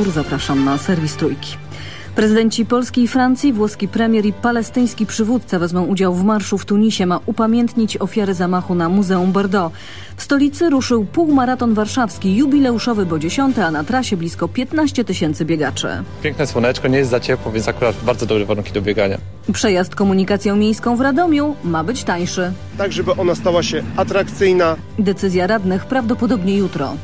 Kapur. Zapraszam na serwis Trójki. Prezydenci Polski i Francji, włoski premier i palestyński przywódca wezmą udział w marszu w Tunisie. Ma upamiętnić ofiary zamachu na Muzeum Bordeaux. W stolicy ruszył półmaraton warszawski, jubileuszowy, bo dziesiąty, a na trasie blisko 15 tysięcy biegaczy. Piękne słoneczko, nie jest za ciepło, więc akurat bardzo dobre warunki do biegania. Przejazd komunikacją miejską w Radomiu ma być tańszy. Tak, żeby ona stała się atrakcyjna. Decyzja radnych prawdopodobnie jutro.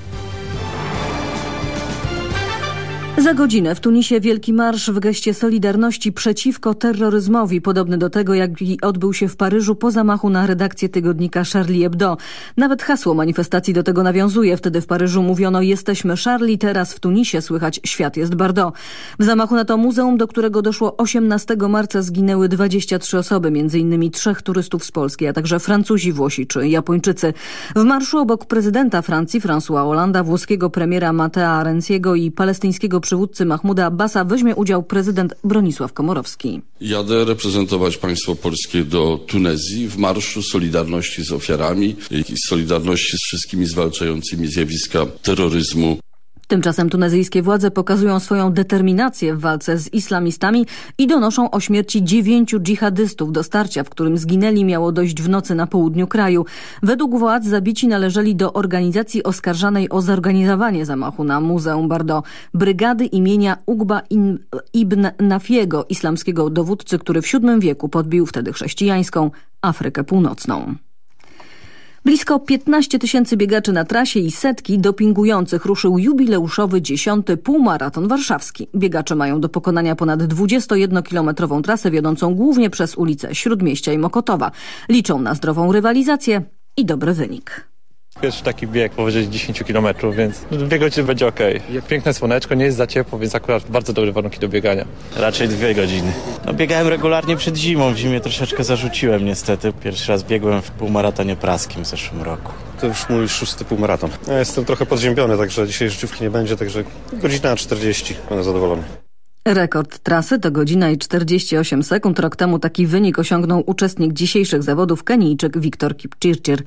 Za godzinę w Tunisie wielki marsz w geście Solidarności przeciwko terroryzmowi, podobny do tego, jaki odbył się w Paryżu po zamachu na redakcję tygodnika Charlie Hebdo. Nawet hasło manifestacji do tego nawiązuje. Wtedy w Paryżu mówiono jesteśmy Charlie, teraz w Tunisie słychać świat jest Bordeaux. W zamachu na to muzeum, do którego doszło 18 marca zginęły 23 osoby, m.in. trzech turystów z Polski, a także Francuzi, Włosi czy Japończycy. W marszu obok prezydenta Francji François Hollanda, włoskiego premiera Matteo Renziego i palestyńskiego przywódcy Mahmuda Abbasa weźmie udział prezydent Bronisław Komorowski. Jadę reprezentować państwo polskie do Tunezji w marszu Solidarności z ofiarami i Solidarności z wszystkimi zwalczającymi zjawiska terroryzmu. Tymczasem tunezyjskie władze pokazują swoją determinację w walce z islamistami i donoszą o śmierci dziewięciu dżihadystów. Do starcia, w którym zginęli, miało dojść w nocy na południu kraju. Według władz zabici należeli do organizacji oskarżanej o zorganizowanie zamachu na Muzeum Bardo. Brygady imienia Ugba ibn Nafiego, islamskiego dowódcy, który w VII wieku podbił wtedy chrześcijańską Afrykę Północną. Blisko 15 tysięcy biegaczy na trasie i setki dopingujących ruszył jubileuszowy dziesiąty półmaraton warszawski. Biegacze mają do pokonania ponad 21-kilometrową trasę wiodącą głównie przez ulice Śródmieścia i Mokotowa. Liczą na zdrową rywalizację i dobry wynik. Pierwszy taki bieg powyżej 10 km, więc dwie godziny będzie ok. Piękne słoneczko, nie jest za ciepło, więc akurat bardzo dobre warunki do biegania. Raczej dwie godziny. No, biegałem regularnie przed zimą, w zimie troszeczkę zarzuciłem niestety. Pierwszy raz biegłem w półmaratonie praskim w zeszłym roku. To już mój szósty półmaraton. Ja jestem trochę podziębiony, także dzisiaj życiówki nie będzie, także godzina 40, będę zadowolony. Rekord trasy to godzina i 48 sekund. Rok temu taki wynik osiągnął uczestnik dzisiejszych zawodów Kenijczyk Wiktor Kipchirchir.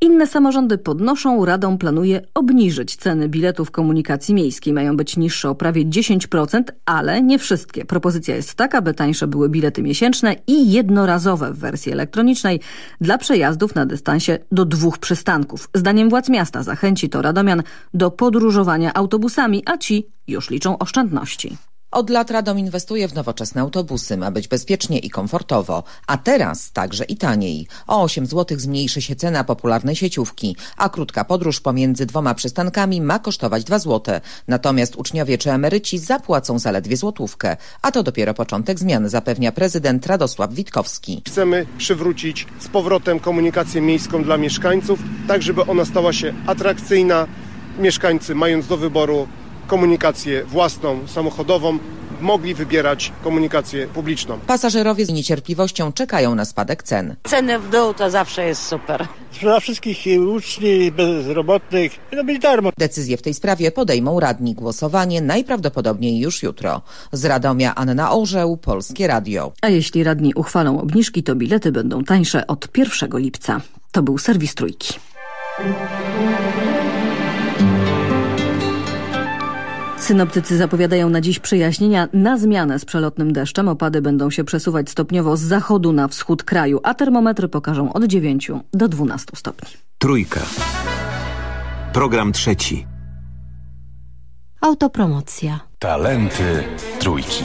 Inne samorządy podnoszą, Radą planuje obniżyć ceny biletów komunikacji miejskiej. Mają być niższe o prawie 10%, ale nie wszystkie. Propozycja jest taka, by tańsze były bilety miesięczne i jednorazowe w wersji elektronicznej dla przejazdów na dystansie do dwóch przystanków. Zdaniem władz miasta zachęci to radomian do podróżowania autobusami, a ci już liczą oszczędności. Od lat Radom inwestuje w nowoczesne autobusy, ma być bezpiecznie i komfortowo, a teraz także i taniej. O 8 zł zmniejszy się cena popularnej sieciówki, a krótka podróż pomiędzy dwoma przystankami ma kosztować 2 zł. Natomiast uczniowie czy emeryci zapłacą zaledwie złotówkę, a to dopiero początek zmian, zapewnia prezydent Radosław Witkowski. Chcemy przywrócić z powrotem komunikację miejską dla mieszkańców, tak żeby ona stała się atrakcyjna. Mieszkańcy mając do wyboru komunikację własną, samochodową, mogli wybierać komunikację publiczną. Pasażerowie z niecierpliwością czekają na spadek cen. Ceny w dół to zawsze jest super. Dla wszystkich uczniów, bezrobotnych, no być darmo. Decyzję w tej sprawie podejmą radni. Głosowanie najprawdopodobniej już jutro. Z Radomia Anna Orzeł, Polskie Radio. A jeśli radni uchwalą obniżki, to bilety będą tańsze od 1 lipca. To był serwis Trójki. Synoptycy zapowiadają na dziś przejaśnienia na zmianę z przelotnym deszczem. Opady będą się przesuwać stopniowo z zachodu na wschód kraju, a termometry pokażą od 9 do 12 stopni. Trójka. Program trzeci. Autopromocja. Talenty trójki.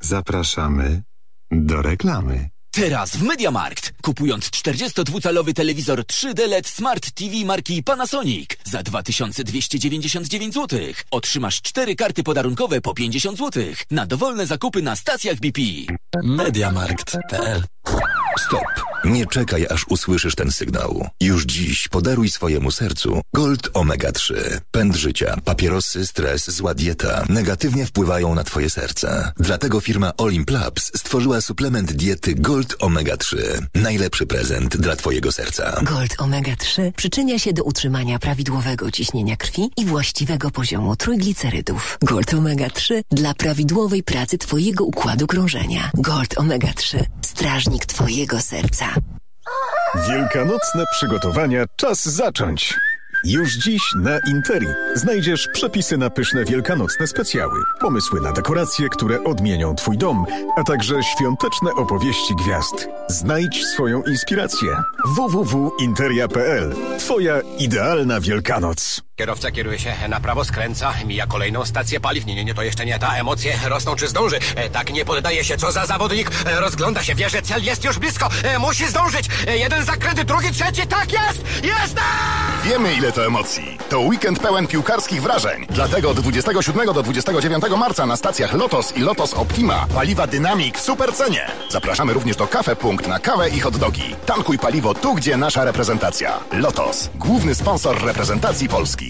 Zapraszamy do reklamy. Teraz w Mediamarkt. Kupując 42-calowy telewizor 3D LED Smart TV marki Panasonic za 2299 zł otrzymasz 4 karty podarunkowe po 50 zł na dowolne zakupy na stacjach BP. Mediamarkt.pl Stop! Nie czekaj, aż usłyszysz ten sygnał. Już dziś podaruj swojemu sercu Gold Omega 3. Pęd życia, papierosy, stres, zła dieta negatywnie wpływają na twoje serce. Dlatego firma Olimp Labs stworzyła suplement diety Gold Omega 3. Najlepszy prezent dla twojego serca. Gold Omega 3 przyczynia się do utrzymania prawidłowego ciśnienia krwi i właściwego poziomu trójglicerydów. Gold Omega 3 dla prawidłowej pracy twojego układu krążenia. Gold Omega 3. Strażnik twojego serca. Wielkanocne przygotowania czas zacząć. Już dziś na Interi znajdziesz przepisy na pyszne wielkanocne specjały, pomysły na dekoracje, które odmienią Twój dom, a także świąteczne opowieści gwiazd. Znajdź swoją inspirację. www.interia.pl Twoja idealna Wielkanoc. Kierowca kieruje się na prawo, skręca, mija kolejną stację paliw. Nie, nie, nie, to jeszcze nie ta. Emocje rosną, czy zdąży. E, tak nie poddaje się, co za zawodnik. E, rozgląda się, wie, że cel jest już blisko. E, musi zdążyć. E, jeden zakręt, drugi, trzeci. Tak jest! Jest! Wiemy, ile to emocji. To weekend pełen piłkarskich wrażeń. Dlatego od 27 do 29 marca na stacjach Lotos i Lotos Optima paliwa Dynamik w super cenie. Zapraszamy również do Cafe Punkt na kawę i hot dogi. Tankuj paliwo tu, gdzie nasza reprezentacja. Lotos, główny sponsor reprezentacji Polski.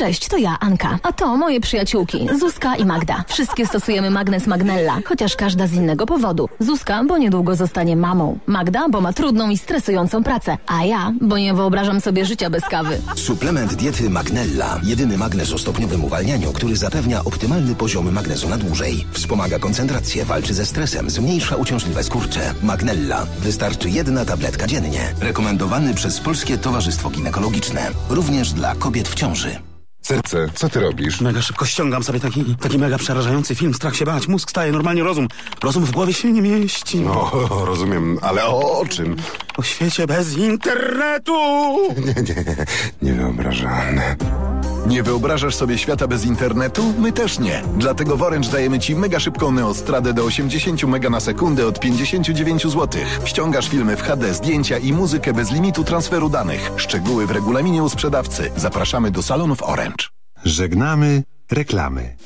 Cześć, to ja, Anka. A to moje przyjaciółki, Zuzka i Magda. Wszystkie stosujemy magnes Magnella, chociaż każda z innego powodu. Zuzka, bo niedługo zostanie mamą. Magda, bo ma trudną i stresującą pracę. A ja, bo nie wyobrażam sobie życia bez kawy. Suplement diety Magnella. Jedyny magnes o stopniowym uwalnianiu, który zapewnia optymalny poziom magnezu na dłużej. Wspomaga koncentrację, walczy ze stresem, zmniejsza uciążliwe skurcze. Magnella. Wystarczy jedna tabletka dziennie. Rekomendowany przez Polskie Towarzystwo Ginekologiczne. Również dla kobiet w ciąży. Serce, co ty robisz? Mega szybko ściągam sobie taki, taki mega przerażający film. Strach się bać, mózg staje, normalnie rozum. Rozum w głowie się nie mieści. No, rozumiem, ale o, o czym? O świecie bez internetu! Nie, nie, niewyobrażalne. Nie wyobrażasz sobie świata bez internetu? My też nie. Dlatego w Orange dajemy Ci mega szybką neostradę do 80 mega na sekundę od 59 zł. Ściągasz filmy w HD, zdjęcia i muzykę bez limitu transferu danych. Szczegóły w regulaminie u sprzedawcy. Zapraszamy do salonów Orange. Żegnamy reklamy.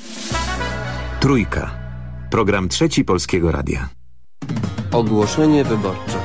Trójka. Program trzeci Polskiego Radia. Ogłoszenie wyborcze.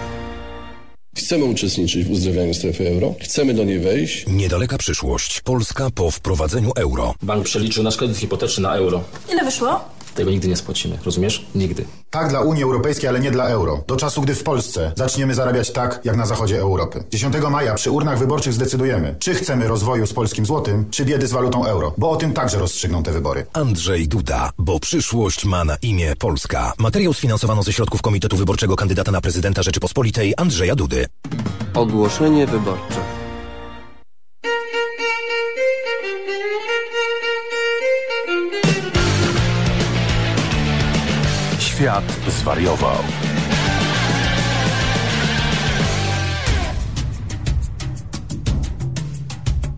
Chcemy uczestniczyć w uzdrawianiu strefy euro. Chcemy do niej wejść. Niedaleka przyszłość. Polska po wprowadzeniu euro. Bank przeliczył nasz kredyt hipoteczny na euro. Ile wyszło? Tego nigdy nie spłacimy, rozumiesz? Nigdy. Tak dla Unii Europejskiej, ale nie dla euro. Do czasu, gdy w Polsce zaczniemy zarabiać tak, jak na zachodzie Europy. 10 maja przy urnach wyborczych zdecydujemy, czy chcemy rozwoju z polskim złotym, czy biedy z walutą euro. Bo o tym także rozstrzygną te wybory. Andrzej Duda, bo przyszłość ma na imię Polska. Materiał sfinansowano ze środków Komitetu Wyborczego kandydata na prezydenta Rzeczypospolitej Andrzeja Dudy. Ogłoszenie wyborcze. Świat zwariował.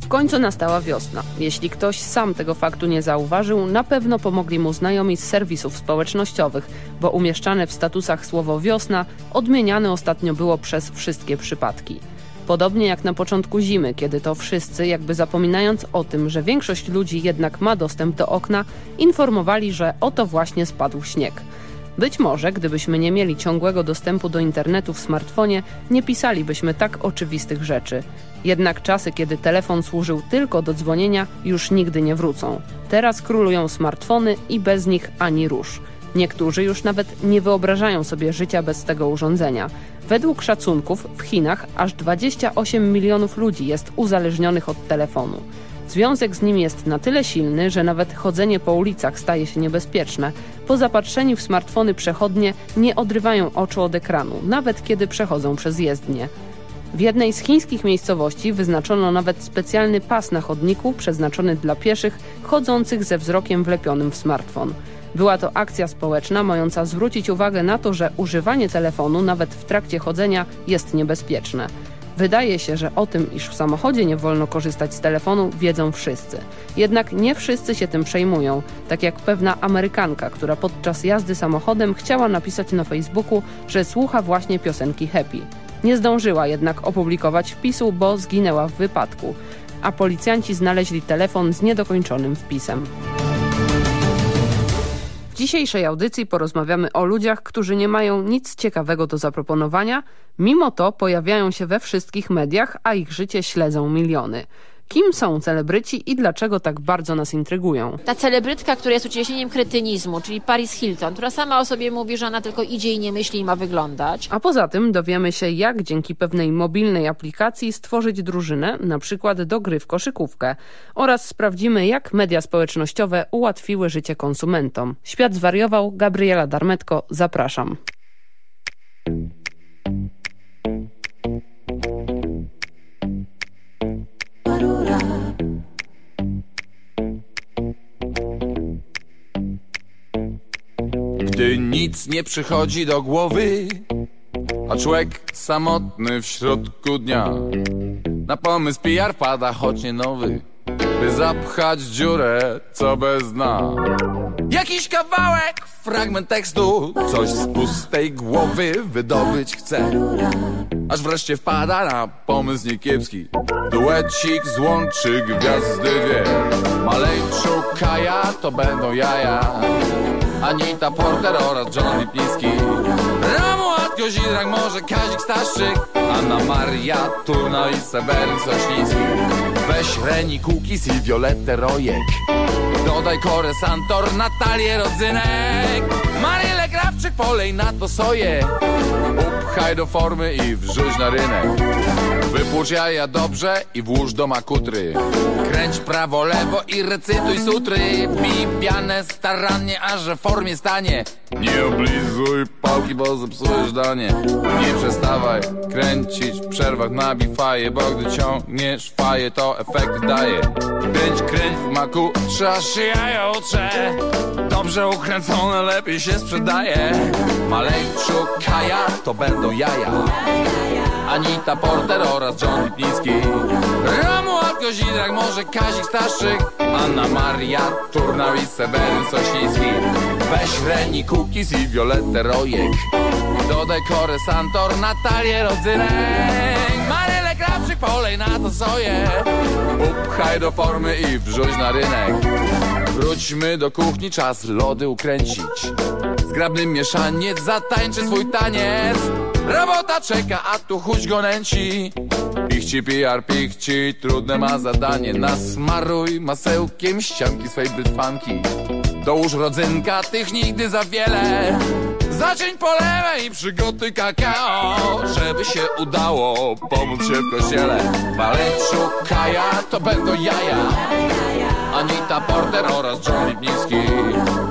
W końcu nastała wiosna. Jeśli ktoś sam tego faktu nie zauważył, na pewno pomogli mu znajomi z serwisów społecznościowych, bo umieszczane w statusach słowo wiosna odmieniane ostatnio było przez wszystkie przypadki. Podobnie jak na początku zimy, kiedy to wszyscy, jakby zapominając o tym, że większość ludzi jednak ma dostęp do okna, informowali, że oto właśnie spadł śnieg. Być może, gdybyśmy nie mieli ciągłego dostępu do internetu w smartfonie, nie pisalibyśmy tak oczywistych rzeczy. Jednak czasy, kiedy telefon służył tylko do dzwonienia, już nigdy nie wrócą. Teraz królują smartfony i bez nich ani rusz. Niektórzy już nawet nie wyobrażają sobie życia bez tego urządzenia. Według szacunków w Chinach aż 28 milionów ludzi jest uzależnionych od telefonu. Związek z nim jest na tyle silny, że nawet chodzenie po ulicach staje się niebezpieczne. Po zapatrzeni w smartfony przechodnie nie odrywają oczu od ekranu, nawet kiedy przechodzą przez jezdnię. W jednej z chińskich miejscowości wyznaczono nawet specjalny pas na chodniku przeznaczony dla pieszych chodzących ze wzrokiem wlepionym w smartfon. Była to akcja społeczna mająca zwrócić uwagę na to, że używanie telefonu nawet w trakcie chodzenia jest niebezpieczne. Wydaje się, że o tym, iż w samochodzie nie wolno korzystać z telefonu, wiedzą wszyscy. Jednak nie wszyscy się tym przejmują, tak jak pewna Amerykanka, która podczas jazdy samochodem chciała napisać na Facebooku, że słucha właśnie piosenki Happy. Nie zdążyła jednak opublikować wpisu, bo zginęła w wypadku, a policjanci znaleźli telefon z niedokończonym wpisem. Dzisiejszej audycji porozmawiamy o ludziach, którzy nie mają nic ciekawego do zaproponowania, mimo to pojawiają się we wszystkich mediach, a ich życie śledzą miliony. Kim są celebryci i dlaczego tak bardzo nas intrygują? Ta celebrytka, która jest ucieleśnieniem kretynizmu, czyli Paris Hilton, która sama o sobie mówi, że ona tylko idzie i nie myśli i ma wyglądać. A poza tym dowiemy się, jak dzięki pewnej mobilnej aplikacji stworzyć drużynę, na przykład do gry w koszykówkę. Oraz sprawdzimy, jak media społecznościowe ułatwiły życie konsumentom. Świat zwariował, Gabriela Darmetko, zapraszam. Gdy nic nie przychodzi do głowy, a człowiek samotny w środku dnia, na pomysł PR pada, choć nie nowy, by zapchać dziurę, co bez dna. Jakiś kawałek, fragment tekstu, coś z pustej głowy wydobyć chce. Aż wreszcie wpada na pomysł niekiepski, duecik złączy gwiazdy dwie. Maleńczu Kaja to będą jaja. Anita Porter oraz John Lipiński Romuald Kozidrak, może Kazik Staszczyk Anna Maria Turna i Seweryn Sośliński. Weź Reni Kukis i Violetę Rojek. Dodaj Korę Santor, Natalię Rodzynek. Marylę Krawczyk, polej na to soję Upchaj do formy i wrzuć na rynek Wypłucz jaja dobrze i włóż do makutry. Kręć prawo, lewo i recytuj sutry. Pij pianę starannie, aż w formie stanie. Nie oblizuj pałki, bo zepsujesz danie. Nie przestawaj kręcić w przerwach nabij faję Bo gdy ciągniesz faję, to efekty daje. Kręć, kręć w maku, trzeba się jaja utrze Dobrze ukręcone lepiej się sprzedaje. Maleńczu Kaja, to będą jaja Anita Porter oraz John Lipiński Romuald Kozidrak, może Kazik Staszczyk Anna Maria Turnał i Seweryn Sośliński Weź Reni Kukis i Violetę Rojek. Dodaj Korę Santor, Natalię Rodzynek. Marylę Krawczyk, polej na to soję. Upchaj do formy i wrzuć na rynek. Wróćmy do kuchni, czas lody ukręcić Zgrabny mieszaniec zatańczy swój taniec. Robota czeka, a tu chuć go nęci. Pichci, PR, pichci, trudne ma zadanie. Nasmaruj masełkiem ścianki swej brytwanki Dołóż rodzynka, tych nigdy za wiele. Zacień po lewej i przygotuj kakao. Żeby się udało pomóc się w kościele. Maleńczu Kaja, to będą jaja. Anita Porter oraz John Lipnicki Romuald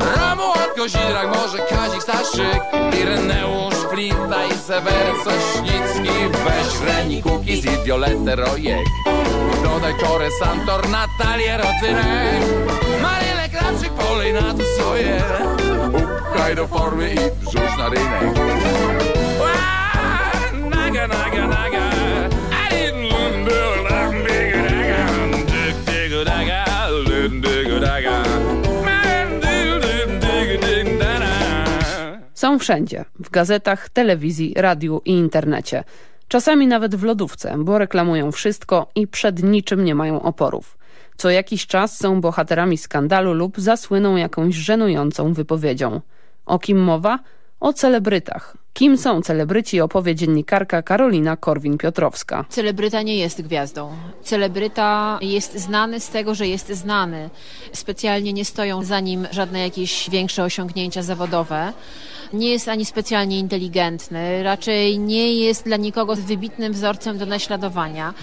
Kozidrak, może Kazik Staszczyk Ireneusz Flinta i Seweryn Sośnicki Weź. Reni Kukis i Violetę Rojek. Dodaj Korę Santor, Natalię Rodzynek Marylę Krawczyk, polej na to swoje. Upchaj do formy i wrzuć na rynek. Ła, Naga, naga, naga Są wszędzie w gazetach, telewizji, radiu i internecie. Czasami nawet w lodówce, bo reklamują wszystko i przed niczym nie mają oporów. Co jakiś czas są bohaterami skandalu lub zasłyną jakąś żenującą wypowiedzią. O kim mowa? O celebrytach. Kim są celebryci opowie dziennikarka Karolina Korwin-Piotrowska. Celebryta nie jest gwiazdą. Celebryta jest znany z tego, że jest znany. Specjalnie nie stoją za nim żadne jakieś większe osiągnięcia zawodowe. Nie jest ani specjalnie inteligentny, raczej nie jest dla nikogo wybitnym wzorcem do naśladowania.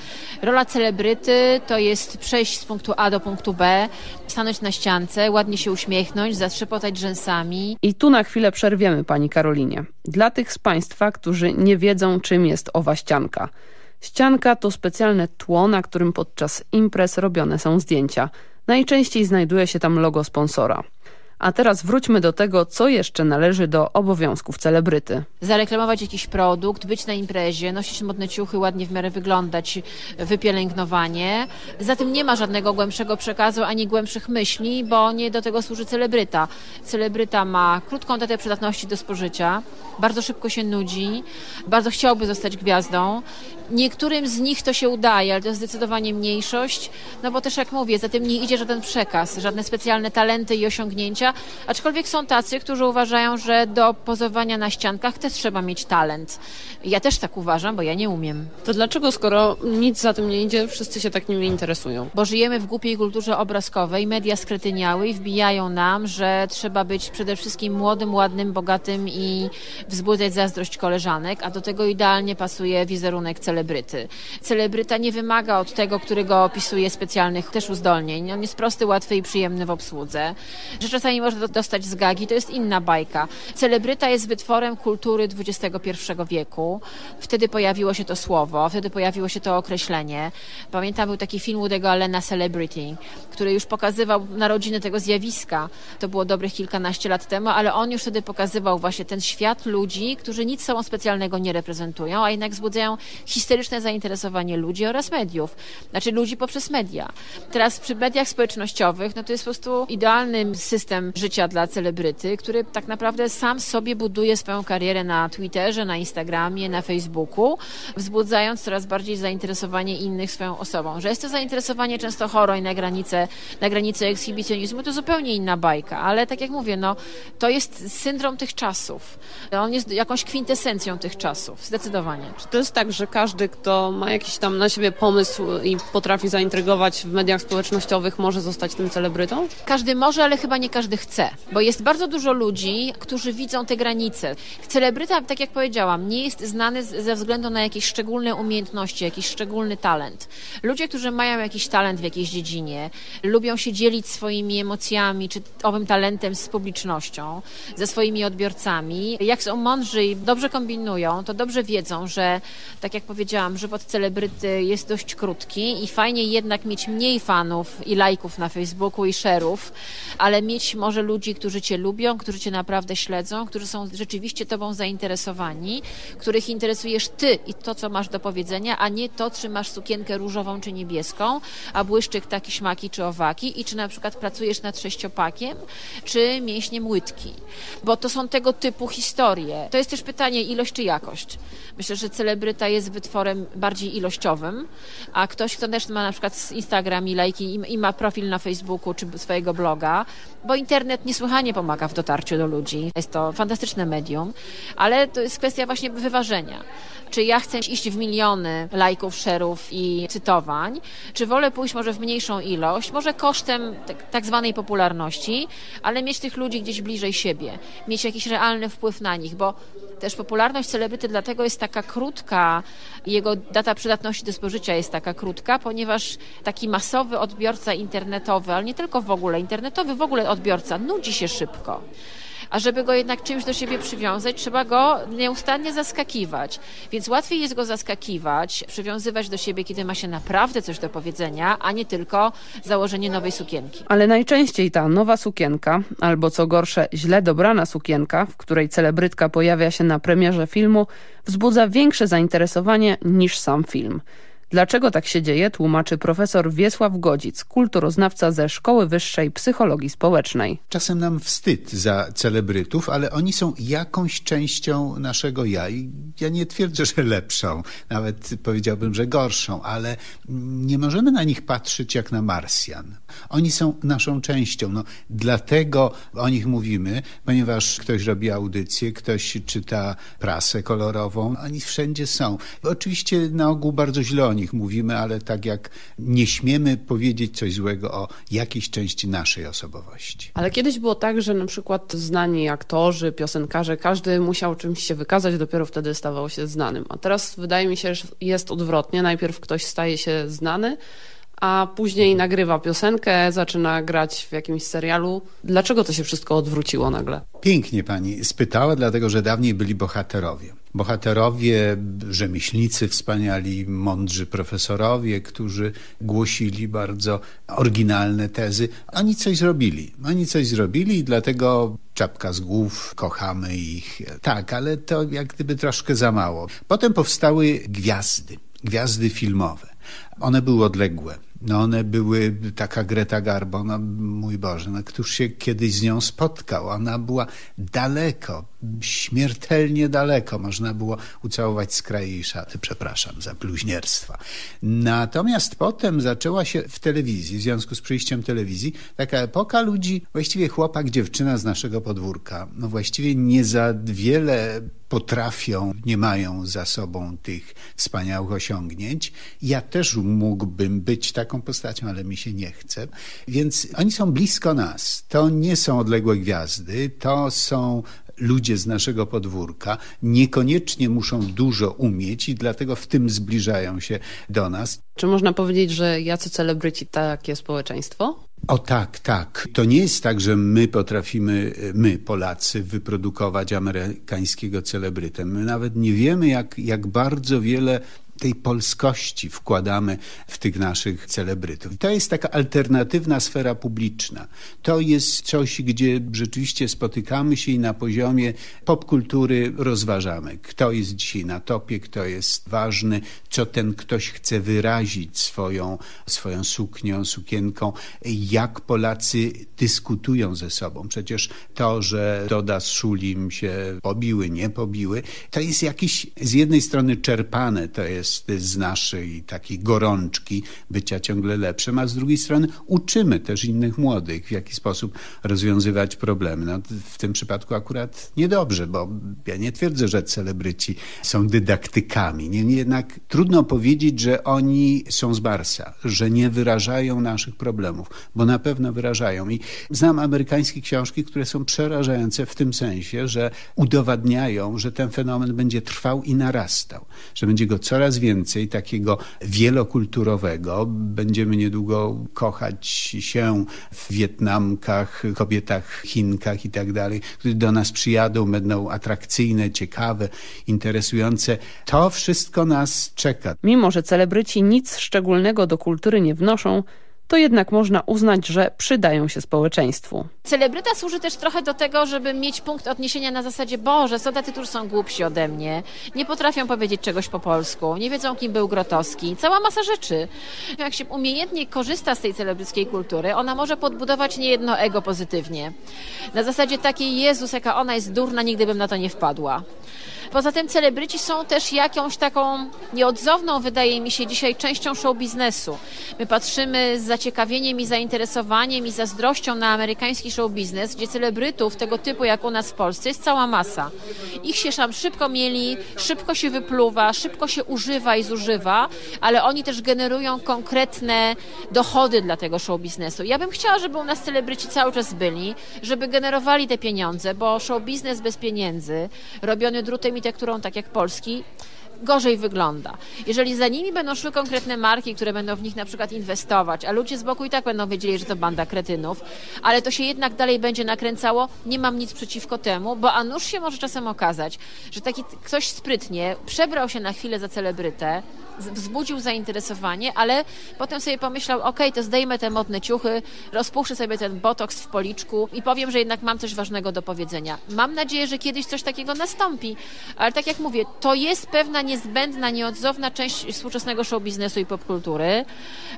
Rola celebryty to jest przejść z punktu A do punktu B, stanąć na ściance, ładnie się uśmiechnąć, zatrzepotać rzęsami. I tu na chwilę przerwiemy pani Karolinie. Dla tych z Państwa, którzy nie wiedzą, czym jest owa ścianka. Ścianka to specjalne tło, na którym podczas imprez robione są zdjęcia. Najczęściej znajduje się tam logo sponsora. A teraz wróćmy do tego, co jeszcze należy do obowiązków celebryty. zareklamować jakiś produkt, być na imprezie, nosić modne ciuchy, ładnie w miarę wyglądać, wypielęgnowanie. Za tym nie ma żadnego głębszego przekazu ani głębszych myśli, bo nie do tego służy celebryta. Celebryta ma krótką datę przydatności do spożycia, bardzo szybko się nudzi, bardzo chciałby zostać gwiazdą. Niektórym z nich to się udaje, ale to jest zdecydowanie mniejszość, no bo też jak mówię, za tym nie idzie żaden przekaz, żadne specjalne talenty i osiągnięcia, aczkolwiek są tacy, którzy uważają, że do pozowania na ściankach też trzeba mieć talent. Ja też tak uważam, bo ja nie umiem. To dlaczego, skoro nic za tym nie idzie, wszyscy się tak nimi interesują? Bo żyjemy w głupiej kulturze obrazkowej, media skretyniały i wbijają nam, że trzeba być przede wszystkim młodym, ładnym, bogatym i wzbudzać zazdrość koleżanek, a do tego idealnie pasuje wizerunek celebryty. Celebryta nie wymaga od tego, który go opisuje specjalnych też uzdolnień. On jest prosty, łatwy i przyjemny w obsłudze. Że czasami można do- dostać z gagi, to jest inna bajka. Celebryta jest wytworem kultury XXI wieku. Wtedy pojawiło się to słowo, wtedy pojawiło się to określenie. Pamiętam, był taki film Woody'ego Allena Celebrity, który już pokazywał narodziny tego zjawiska. To było dobrych kilkanaście lat temu, ale on już wtedy pokazywał właśnie ten świat ludzi, którzy nic sobą specjalnego nie reprezentują, a jednak wzbudzają historyczne zainteresowanie ludzi oraz mediów. Znaczy ludzi poprzez media. Teraz przy mediach społecznościowych, no to jest po prostu idealny system życia dla celebryty, który tak naprawdę sam sobie buduje swoją karierę na Twitterze, na Instagramie, na Facebooku, wzbudzając coraz bardziej zainteresowanie innych swoją osobą. Że jest to zainteresowanie często chore i na granicy, na granicy ekshibicjonizmu, to zupełnie inna bajka, ale tak jak mówię, no, to jest syndrom tych czasów. On jest jakąś kwintesencją tych czasów, zdecydowanie. Czy to jest tak, że każdy, kto ma jakiś tam na siebie pomysł i potrafi zaintrygować w mediach społecznościowych, może zostać tym celebrytą? Każdy może, ale chyba nie każdy chce, bo jest bardzo dużo ludzi, którzy widzą te granice. Celebryta, tak jak powiedziałam, nie jest znany ze względu na jakieś szczególne umiejętności, jakiś szczególny talent. Ludzie, którzy mają jakiś talent w jakiejś dziedzinie, lubią się dzielić swoimi emocjami czy owym talentem z publicznością, ze swoimi odbiorcami. Jak są mądrzy i dobrze kombinują, to dobrze wiedzą, że tak jak powiedziałam, żywot celebryty jest dość krótki i fajnie jednak mieć mniej fanów i lajków na Facebooku i szerów, ale mieć może ludzi, którzy cię lubią, którzy cię naprawdę śledzą, którzy są rzeczywiście tobą zainteresowani, których interesujesz ty i to, co masz do powiedzenia, a nie to, czy masz sukienkę różową czy niebieską, a błyszczyk taki śmaki czy owaki i czy na przykład pracujesz nad sześciopakiem, czy mięśniem łydki. Bo to są tego typu historie. To jest też pytanie ilość czy jakość. Myślę, że celebryta jest wytworem bardziej ilościowym, a ktoś, kto też ma na przykład Instagram i lajki i- i ma profil na Facebooku czy swojego bloga, bo internet niesłychanie pomaga w dotarciu do ludzi. Jest to fantastyczne medium, ale to jest kwestia właśnie wyważenia. Czy ja chcę iść w miliony lajków, szerów i cytowań, czy wolę pójść może w mniejszą ilość, może kosztem tak, tak zwanej popularności, ale mieć tych ludzi gdzieś bliżej siebie, mieć jakiś realny wpływ na nich, bo też popularność celebryty dlatego jest taka krótka, jego data przydatności do spożycia jest taka krótka, ponieważ taki masowy odbiorca internetowy, ale nie tylko w ogóle, internetowy w ogóle odbiorca nudzi się szybko. A żeby go jednak czymś do siebie przywiązać, trzeba go nieustannie zaskakiwać. Więc łatwiej jest go zaskakiwać, przywiązywać do siebie, kiedy ma się naprawdę coś do powiedzenia, a nie tylko założenie nowej sukienki. Ale najczęściej ta nowa sukienka, albo co gorsze, źle dobrana sukienka, w której celebrytka pojawia się na premierze filmu, wzbudza większe zainteresowanie niż sam film. Dlaczego tak się dzieje, tłumaczy profesor Wiesław Godzic, kulturoznawca ze Szkoły Wyższej Psychologii Społecznej. Czasem nam wstyd za celebrytów, ale oni są jakąś częścią naszego ja. I ja nie twierdzę, że lepszą, nawet powiedziałbym, że gorszą, ale nie możemy na nich patrzeć jak na Marsjan. Oni są naszą częścią. No, dlatego o nich mówimy, ponieważ ktoś robi audycję, ktoś czyta prasę kolorową. Oni wszędzie są. Oczywiście na ogół bardzo źle nich mówimy, ale tak jak nie śmiemy powiedzieć coś złego o jakiejś części naszej osobowości. Ale kiedyś było tak, że na przykład znani aktorzy, piosenkarze, każdy musiał czymś się wykazać, dopiero wtedy stawał się znanym. A teraz wydaje mi się, że jest odwrotnie. Najpierw ktoś staje się znany, a później nagrywa piosenkę, zaczyna grać w jakimś serialu. Dlaczego to się wszystko odwróciło nagle? Pięknie pani spytała, dlatego że dawniej byli bohaterowie. Bohaterowie, rzemieślnicy wspaniali, mądrzy profesorowie, którzy głosili bardzo oryginalne tezy. Oni coś zrobili. Oni coś zrobili i dlatego czapka z głów, kochamy ich. Tak, ale to jak gdyby troszkę za mało. Potem powstały gwiazdy, gwiazdy filmowe. One były odległe. No one były, taka Greta Garbo, no mój Boże, no któż się kiedyś z nią spotkał? Ona była daleko, śmiertelnie daleko. Można było ucałować z kraje jej szaty, przepraszam za bluźnierstwa. Natomiast potem zaczęła się w telewizji, w związku z przyjściem telewizji, taka epoka ludzi, właściwie chłopak, dziewczyna z naszego podwórka, no właściwie nie za wiele potrafią, nie mają za sobą tych wspaniałych osiągnięć. Ja też mógłbym być taką postacią, ale mi się nie chce. Więc oni są blisko nas. To nie są odległe gwiazdy, to są ludzie z naszego podwórka. Niekoniecznie muszą dużo umieć i dlatego w tym zbliżają się do nas. Czy można powiedzieć, że jacy celebryci takie społeczeństwo? O tak, tak. To nie jest tak, że my potrafimy, my Polacy, wyprodukować amerykańskiego celebrytę. My nawet nie wiemy, jak, jak bardzo wiele tej polskości wkładamy w tych naszych celebrytów. To jest taka alternatywna sfera publiczna. To jest coś, gdzie rzeczywiście spotykamy się i na poziomie popkultury rozważamy, kto jest dzisiaj na topie, kto jest ważny, co ten ktoś chce wyrazić swoją, swoją suknią, sukienką, jak Polacy dyskutują ze sobą. Przecież to, że Doda z Szulim się pobiły, nie pobiły, to jest jakiś z jednej strony czerpane, to jest z naszej takiej gorączki bycia ciągle lepszym, a z drugiej strony uczymy też innych młodych, w jaki sposób rozwiązywać problemy. No, w tym przypadku akurat niedobrze, bo ja nie twierdzę, że celebryci są dydaktykami. Niemniej jednak trudno powiedzieć, że oni są z Barsa, że nie wyrażają naszych problemów, bo na pewno wyrażają. I znam amerykańskie książki, które są przerażające w tym sensie, że udowadniają, że ten fenomen będzie trwał i narastał, że będzie go coraz więcej takiego wielokulturowego. Będziemy niedługo kochać się w Wietnamkach, kobietach, Chinkach i tak dalej, które do nas przyjadą, będą atrakcyjne, ciekawe, interesujące. To wszystko nas czeka. Mimo, że celebryci nic szczególnego do kultury nie wnoszą, to jednak można uznać, że przydają się społeczeństwu. Celebryta służy też trochę do tego, żeby mieć punkt odniesienia na zasadzie Boże, sodaty którzy są głupsi ode mnie, nie potrafią powiedzieć czegoś po polsku, nie wiedzą kim był Grotowski, cała masa rzeczy. Jak się umiejętnie korzysta z tej celebryckiej kultury, ona może podbudować niejedno ego pozytywnie. Na zasadzie takiej Jezus, jaka ona jest durna, nigdy bym na to nie wpadła. Poza tym celebryci są też jakąś taką nieodzowną, wydaje mi się, dzisiaj częścią show biznesu. My patrzymy z zaciekawieniem i zainteresowaniem i zazdrością na amerykański show biznes, gdzie celebrytów tego typu jak u nas w Polsce jest cała masa. Ich się tam szybko mieli, szybko się wypluwa, szybko się używa i zużywa, ale oni też generują konkretne dochody dla tego show biznesu. Ja bym chciała, żeby u nas celebryci cały czas byli, żeby generowali te pieniądze, bo show biznes bez pieniędzy, robiony drutem i tekturą tak jak polski, gorzej wygląda. Jeżeli za nimi będą szły konkretne marki, które będą w nich na przykład inwestować, a ludzie z boku i tak będą wiedzieli, że to banda kretynów, ale to się jednak dalej będzie nakręcało, nie mam nic przeciwko temu, bo a nuż się może czasem okazać, że taki ktoś sprytnie przebrał się na chwilę za celebrytę, wzbudził zainteresowanie, ale potem sobie pomyślał, ok, to zdejmę te modne ciuchy, rozpuszczę sobie ten botoks w policzku i powiem, że jednak mam coś ważnego do powiedzenia. Mam nadzieję, że kiedyś coś takiego nastąpi, ale tak jak mówię, to jest pewna niezbędna, nieodzowna część współczesnego show biznesu i popkultury.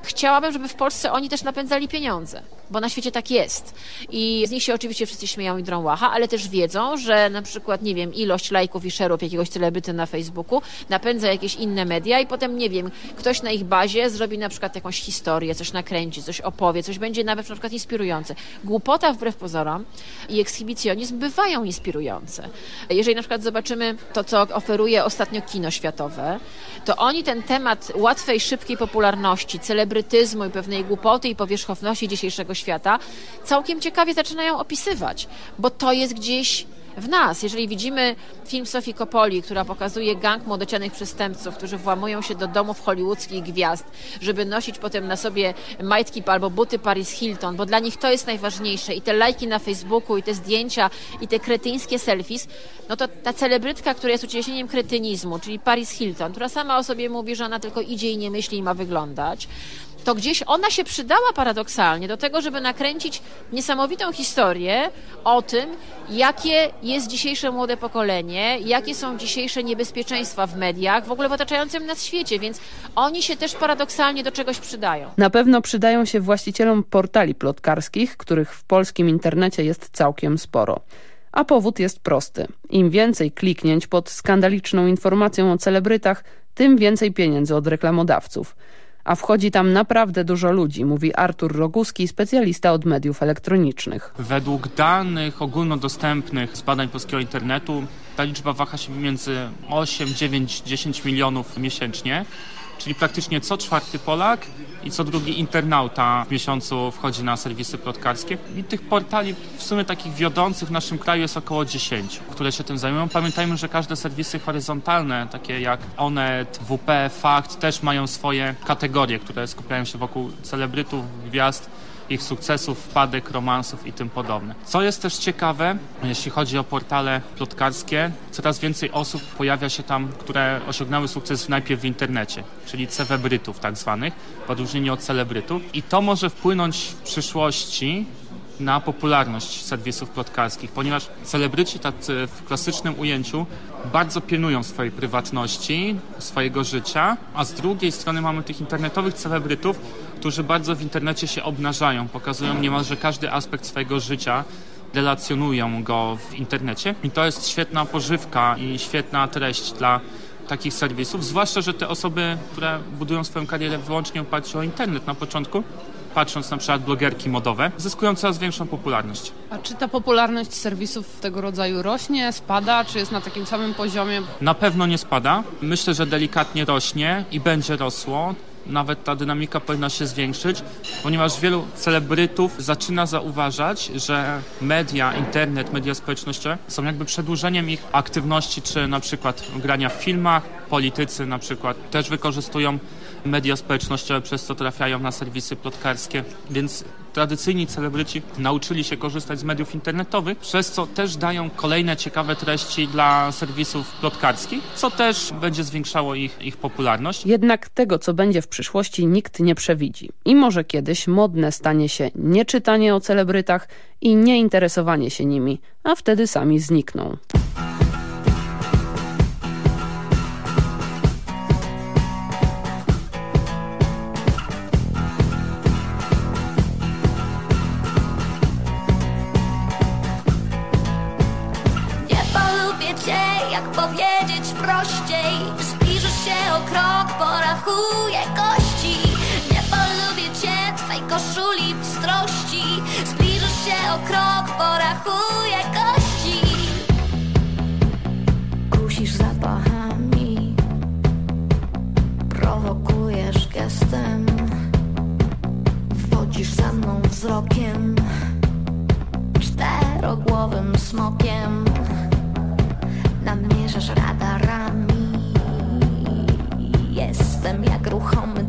Chciałabym, żeby w Polsce oni też napędzali pieniądze, bo na świecie tak jest. I z nich się oczywiście wszyscy śmieją i drą łacha, ale też wiedzą, że na przykład, nie wiem, ilość lajków i szerów jakiegoś celebryty na Facebooku napędza jakieś inne media i potem, nie wiem, ktoś na ich bazie zrobi na przykład jakąś historię, coś nakręci, coś opowie, coś będzie nawet na przykład inspirujące. Głupota wbrew pozorom i ekshibicjonizm bywają inspirujące. Jeżeli na przykład zobaczymy to, co oferuje ostatnio kino światowe, to oni ten temat łatwej, szybkiej popularności, celebrytyzmu i pewnej głupoty i powierzchowności dzisiejszego świata całkiem ciekawie zaczynają opisywać, bo to jest gdzieś w nas. Jeżeli widzimy film Sofii Coppoli, która pokazuje gang młodocianych przestępców, którzy włamują się do domów hollywoodzkich gwiazd, żeby nosić potem na sobie majtki albo buty Paris Hilton, bo dla nich to jest najważniejsze i te lajki na Facebooku, i te zdjęcia, i te kretyńskie selfies, no to ta celebrytka, która jest ucieleśnieniem kretynizmu, czyli Paris Hilton, która sama o sobie mówi, że ona tylko idzie i nie myśli i ma wyglądać, to gdzieś ona się przydała paradoksalnie do tego, żeby nakręcić niesamowitą historię o tym, jakie jest dzisiejsze młode pokolenie, jakie są dzisiejsze niebezpieczeństwa w mediach, w ogóle w otaczającym nas świecie, więc oni się też paradoksalnie do czegoś przydają. Na pewno przydają się właścicielom portali plotkarskich, których w polskim internecie jest całkiem sporo. A powód jest prosty. Im więcej kliknięć pod skandaliczną informacją o celebrytach, tym więcej pieniędzy od reklamodawców. A wchodzi tam naprawdę dużo ludzi, mówi Artur Roguski, specjalista od mediów elektronicznych. Według danych ogólnodostępnych z badań polskiego internetu ta liczba waha się między 8, 9, 10 milionów miesięcznie, czyli praktycznie co czwarty Polak i co drugi internauta w miesiącu wchodzi na serwisy plotkarskie. I tych portali w sumie takich wiodących w naszym kraju jest około 10, które się tym zajmują. Pamiętajmy, że każde serwisy horyzontalne, takie jak Onet, WP, Fakt, też mają swoje kategorie, które skupiają się wokół celebrytów, gwiazd, ich sukcesów, wpadek, romansów i tym podobne. Co jest też ciekawe, jeśli chodzi o portale plotkarskie, coraz więcej osób pojawia się tam, które osiągnęły sukces najpierw w internecie, czyli cewebrytów tak zwanych, w odróżnieniu od celebrytów. I to może wpłynąć w przyszłości na popularność serwisów plotkarskich, ponieważ celebryci tacy w klasycznym ujęciu bardzo pilnują swojej prywatności, swojego życia, a z drugiej strony mamy tych internetowych celebrytów, którzy bardzo w internecie się obnażają, pokazują niemalże każdy aspekt swojego życia, relacjonują go w internecie i to jest świetna pożywka i świetna treść dla takich serwisów, zwłaszcza, że te osoby, które budują swoją karierę wyłącznie oparciu o internet na początku, patrząc na przykład blogerki modowe, zyskują coraz większą popularność. A czy ta popularność serwisów tego rodzaju rośnie, spada, czy jest na takim samym poziomie? Na pewno nie spada. Myślę, że delikatnie rośnie i będzie rosło. Nawet ta dynamika powinna się zwiększyć, ponieważ wielu celebrytów zaczyna zauważać, że media, internet, media społecznościowe są jakby przedłużeniem ich aktywności, czy na przykład grania w filmach. Politycy na przykład też wykorzystują media społecznościowe, przez co trafiają na serwisy plotkarskie, więc tradycyjni celebryci nauczyli się korzystać z mediów internetowych, przez co też dają kolejne ciekawe treści dla serwisów plotkarskich, co też będzie zwiększało ich, ich popularność. Jednak tego, co będzie w przyszłości, nikt nie przewidzi. I może kiedyś modne stanie się nieczytanie o celebrytach i nieinteresowanie się nimi, a wtedy sami znikną. Porachuję kości. Nie polubię cię, twej koszuli bystrości Zbliżysz się o krok, porachuję kości. Kusisz zapachami Prowokujesz gestem. Wodzisz za mną wzrokiem Czterogłowym smokiem. Namierzasz radarami Jestem jak ruchomy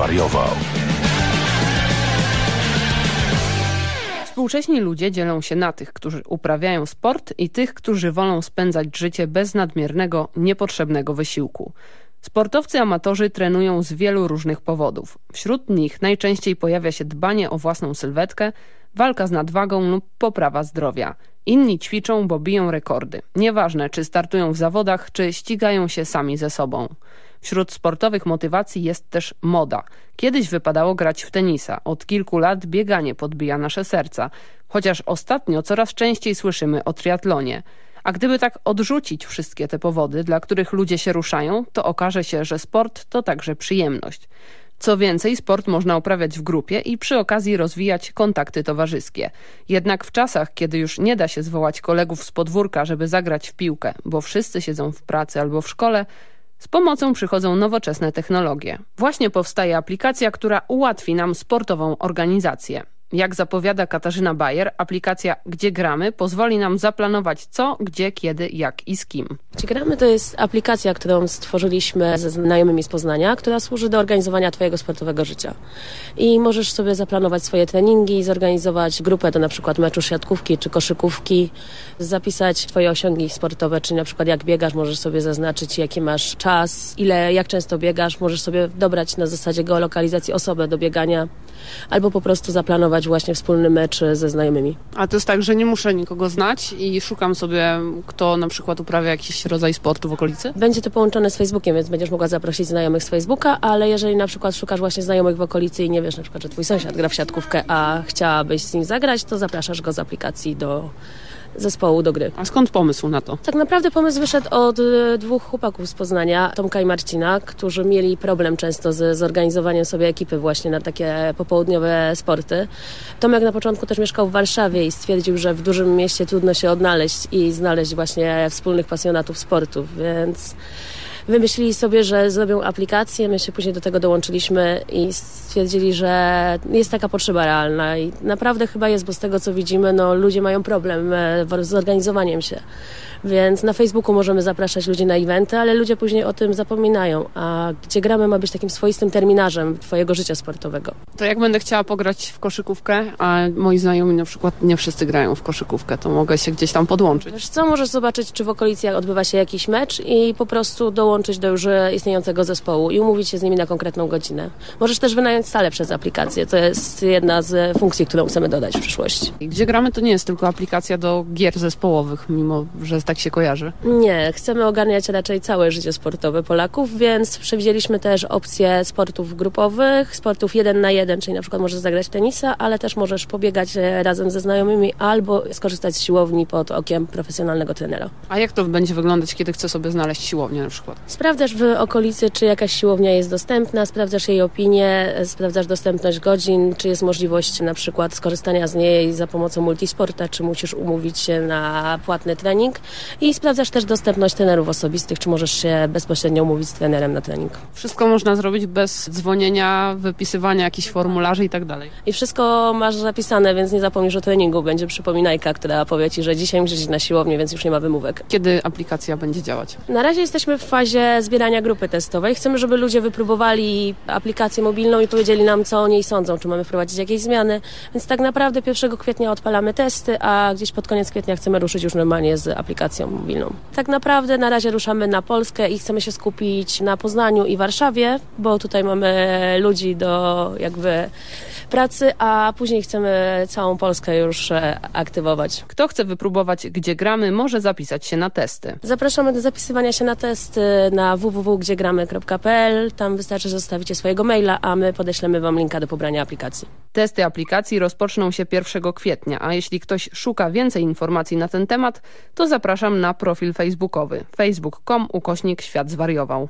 zwariował. Współcześni ludzie dzielą się na tych, którzy uprawiają sport i tych, którzy wolą spędzać życie bez nadmiernego, niepotrzebnego wysiłku. Sportowcy amatorzy trenują z wielu różnych powodów. Wśród nich najczęściej pojawia się dbanie o własną sylwetkę, walka z nadwagą lub poprawa zdrowia. Inni ćwiczą, bo biją rekordy. Nieważne, czy startują w zawodach, czy ścigają się sami ze sobą. Wśród sportowych motywacji jest też moda. Kiedyś wypadało grać w tenisa. Od kilku lat bieganie podbija nasze serca. Chociaż ostatnio coraz częściej słyszymy o triatlonie. A gdyby tak odrzucić wszystkie te powody, dla których ludzie się ruszają, to okaże się, że sport to także przyjemność. Co więcej, sport można uprawiać w grupie i przy okazji rozwijać kontakty towarzyskie. Jednak w czasach, kiedy już nie da się zwołać kolegów z podwórka, żeby zagrać w piłkę, bo wszyscy siedzą w pracy albo w szkole, z pomocą przychodzą nowoczesne technologie. Właśnie powstaje aplikacja, która ułatwi nam sportową organizację. Jak zapowiada Katarzyna Bayer, aplikacja Gdzie Gramy pozwoli nam zaplanować co, gdzie, kiedy, jak i z kim. Gdzie Gramy to jest aplikacja, którą stworzyliśmy ze znajomymi z Poznania, która służy do organizowania Twojego sportowego życia. I możesz sobie zaplanować swoje treningi, zorganizować grupę do na przykład meczu siatkówki czy koszykówki, zapisać Twoje osiągi sportowe, czyli na przykład jak biegasz, możesz sobie zaznaczyć jaki masz czas, ile, jak często biegasz, możesz sobie dobrać na zasadzie geolokalizacji osobę do biegania, albo po prostu zaplanować właśnie wspólny mecz ze znajomymi. A to jest tak, że nie muszę nikogo znać i szukam sobie, kto na przykład uprawia jakiś rodzaj sportu w okolicy? Będzie to połączone z Facebookiem, więc będziesz mogła zaprosić znajomych z Facebooka, ale jeżeli na przykład szukasz właśnie znajomych w okolicy i nie wiesz na przykład, że twój sąsiad gra w siatkówkę, a chciałabyś z nim zagrać, to zapraszasz go z aplikacji do zespołu do gry. A skąd pomysł na to? Tak naprawdę pomysł wyszedł od e, dwóch chłopaków z Poznania, Tomka i Marcina, którzy mieli problem często z zorganizowaniem sobie ekipy właśnie na takie popołudniowe sporty. Tomek na początku też mieszkał w Warszawie i stwierdził, że w dużym mieście trudno się odnaleźć i znaleźć właśnie wspólnych pasjonatów sportów, więc wymyślili sobie, że zrobią aplikację, my się później do tego dołączyliśmy i stwierdzili, że jest taka potrzeba realna i naprawdę chyba jest, bo z tego co widzimy, no ludzie mają problem e, z organizowaniem się. Więc na Facebooku możemy zapraszać ludzi na eventy, ale ludzie później o tym zapominają, a gdzie gramy ma być takim swoistym terminarzem twojego życia sportowego. To jak będę chciała pograć w koszykówkę, a moi znajomi na przykład nie wszyscy grają w koszykówkę, to mogę się gdzieś tam podłączyć. Wiesz co, możesz zobaczyć, czy w okolicy odbywa się jakiś mecz i po prostu dołączyć do już istniejącego zespołu i umówić się z nimi na konkretną godzinę. Możesz też wynająć salę przez aplikację. To jest jedna z funkcji, którą chcemy dodać w przyszłości. I Gdzie gramy to nie jest tylko aplikacja do gier zespołowych, mimo że tak się kojarzy. Nie, chcemy ogarniać raczej całe życie sportowe Polaków, więc przewidzieliśmy też opcje sportów grupowych, sportów jeden na jeden, czyli na przykład możesz zagrać tenisa, ale też możesz pobiegać e, razem ze znajomymi albo skorzystać z siłowni pod okiem profesjonalnego trenera. A jak to będzie wyglądać, kiedy chcę sobie znaleźć siłownię na przykład? Sprawdzasz w okolicy, czy jakaś siłownia jest dostępna, sprawdzasz jej opinię, e, sprawdzasz dostępność godzin, czy jest możliwość na przykład skorzystania z niej za pomocą multisporta, czy musisz umówić się na płatny trening i sprawdzasz też dostępność trenerów osobistych, czy możesz się bezpośrednio umówić z trenerem na trening. Wszystko można zrobić bez dzwonienia, wypisywania jakichś formularzy i tak dalej. I wszystko masz zapisane, więc nie zapomnisz o treningu. Będzie przypominajka, która powie ci, że dzisiaj musisz iść na siłownię, więc już nie ma wymówek. Kiedy aplikacja będzie działać? Na razie jesteśmy w fazie zbierania grupy testowej. Chcemy, żeby ludzie wypróbowali aplikację mobilną i powiedzieli nam, co o niej sądzą, czy mamy wprowadzić jakieś zmiany. Więc tak naprawdę 1 kwietnia odpalamy testy, a gdzieś pod koniec kwietnia chcemy ruszyć już normalnie z aplikacją mobilną. Tak naprawdę na razie ruszamy na Polskę i chcemy się skupić na Poznaniu i Warszawie, bo tutaj mamy ludzi do jakby pracy, a później chcemy całą Polskę już e, aktywować. Kto chce wypróbować, gdzie gramy, może zapisać się na testy. Zapraszamy do zapisywania się na testy na www.gdziegramy.pl. Tam wystarczy, że zostawicie swojego maila, a my podeślemy Wam linka do pobrania aplikacji. Testy aplikacji rozpoczną się 1 kwietnia, a jeśli ktoś szuka więcej informacji na ten temat, to zapraszam na profil facebookowy facebook.com ukośnik świat zwariował.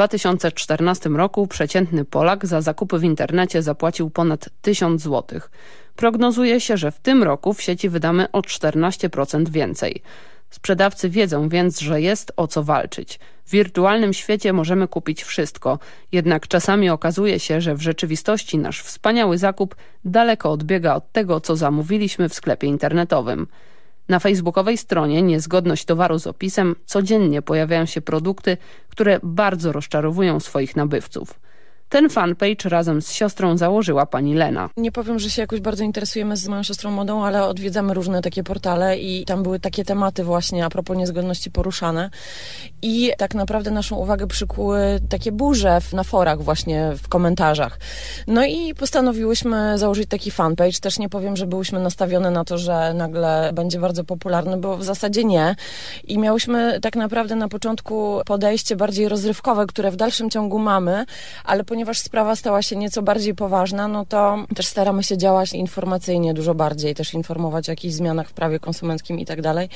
2014 roku przeciętny Polak za zakupy w internecie zapłacił ponad 1000 zł. Prognozuje się, że w tym roku w sieci wydamy o 14% więcej. Sprzedawcy wiedzą więc, że jest o co walczyć. W wirtualnym świecie możemy kupić wszystko, jednak czasami okazuje się, że w rzeczywistości nasz wspaniały zakup daleko odbiega od tego, co zamówiliśmy w sklepie internetowym. Na facebookowej stronie Niezgodność towaru z opisem codziennie pojawiają się produkty, które bardzo rozczarowują swoich nabywców. Ten fanpage razem z siostrą założyła pani Lena. Nie powiem, że się jakoś bardzo interesujemy z moją siostrą modą, ale odwiedzamy różne takie portale i tam były takie tematy właśnie a propos niezgodności poruszane. I tak naprawdę naszą uwagę przykuły takie burze na forach właśnie w komentarzach. No i postanowiłyśmy założyć taki fanpage. Też nie powiem, że byłyśmy nastawione na to, że nagle będzie bardzo popularny, bo w zasadzie nie. I miałyśmy tak naprawdę na początku podejście bardziej rozrywkowe, które w dalszym ciągu mamy, ale ponieważ sprawa stała się nieco bardziej poważna, no to też staramy się działać informacyjnie dużo bardziej, też informować o jakichś zmianach w prawie konsumenckim i tak dalej.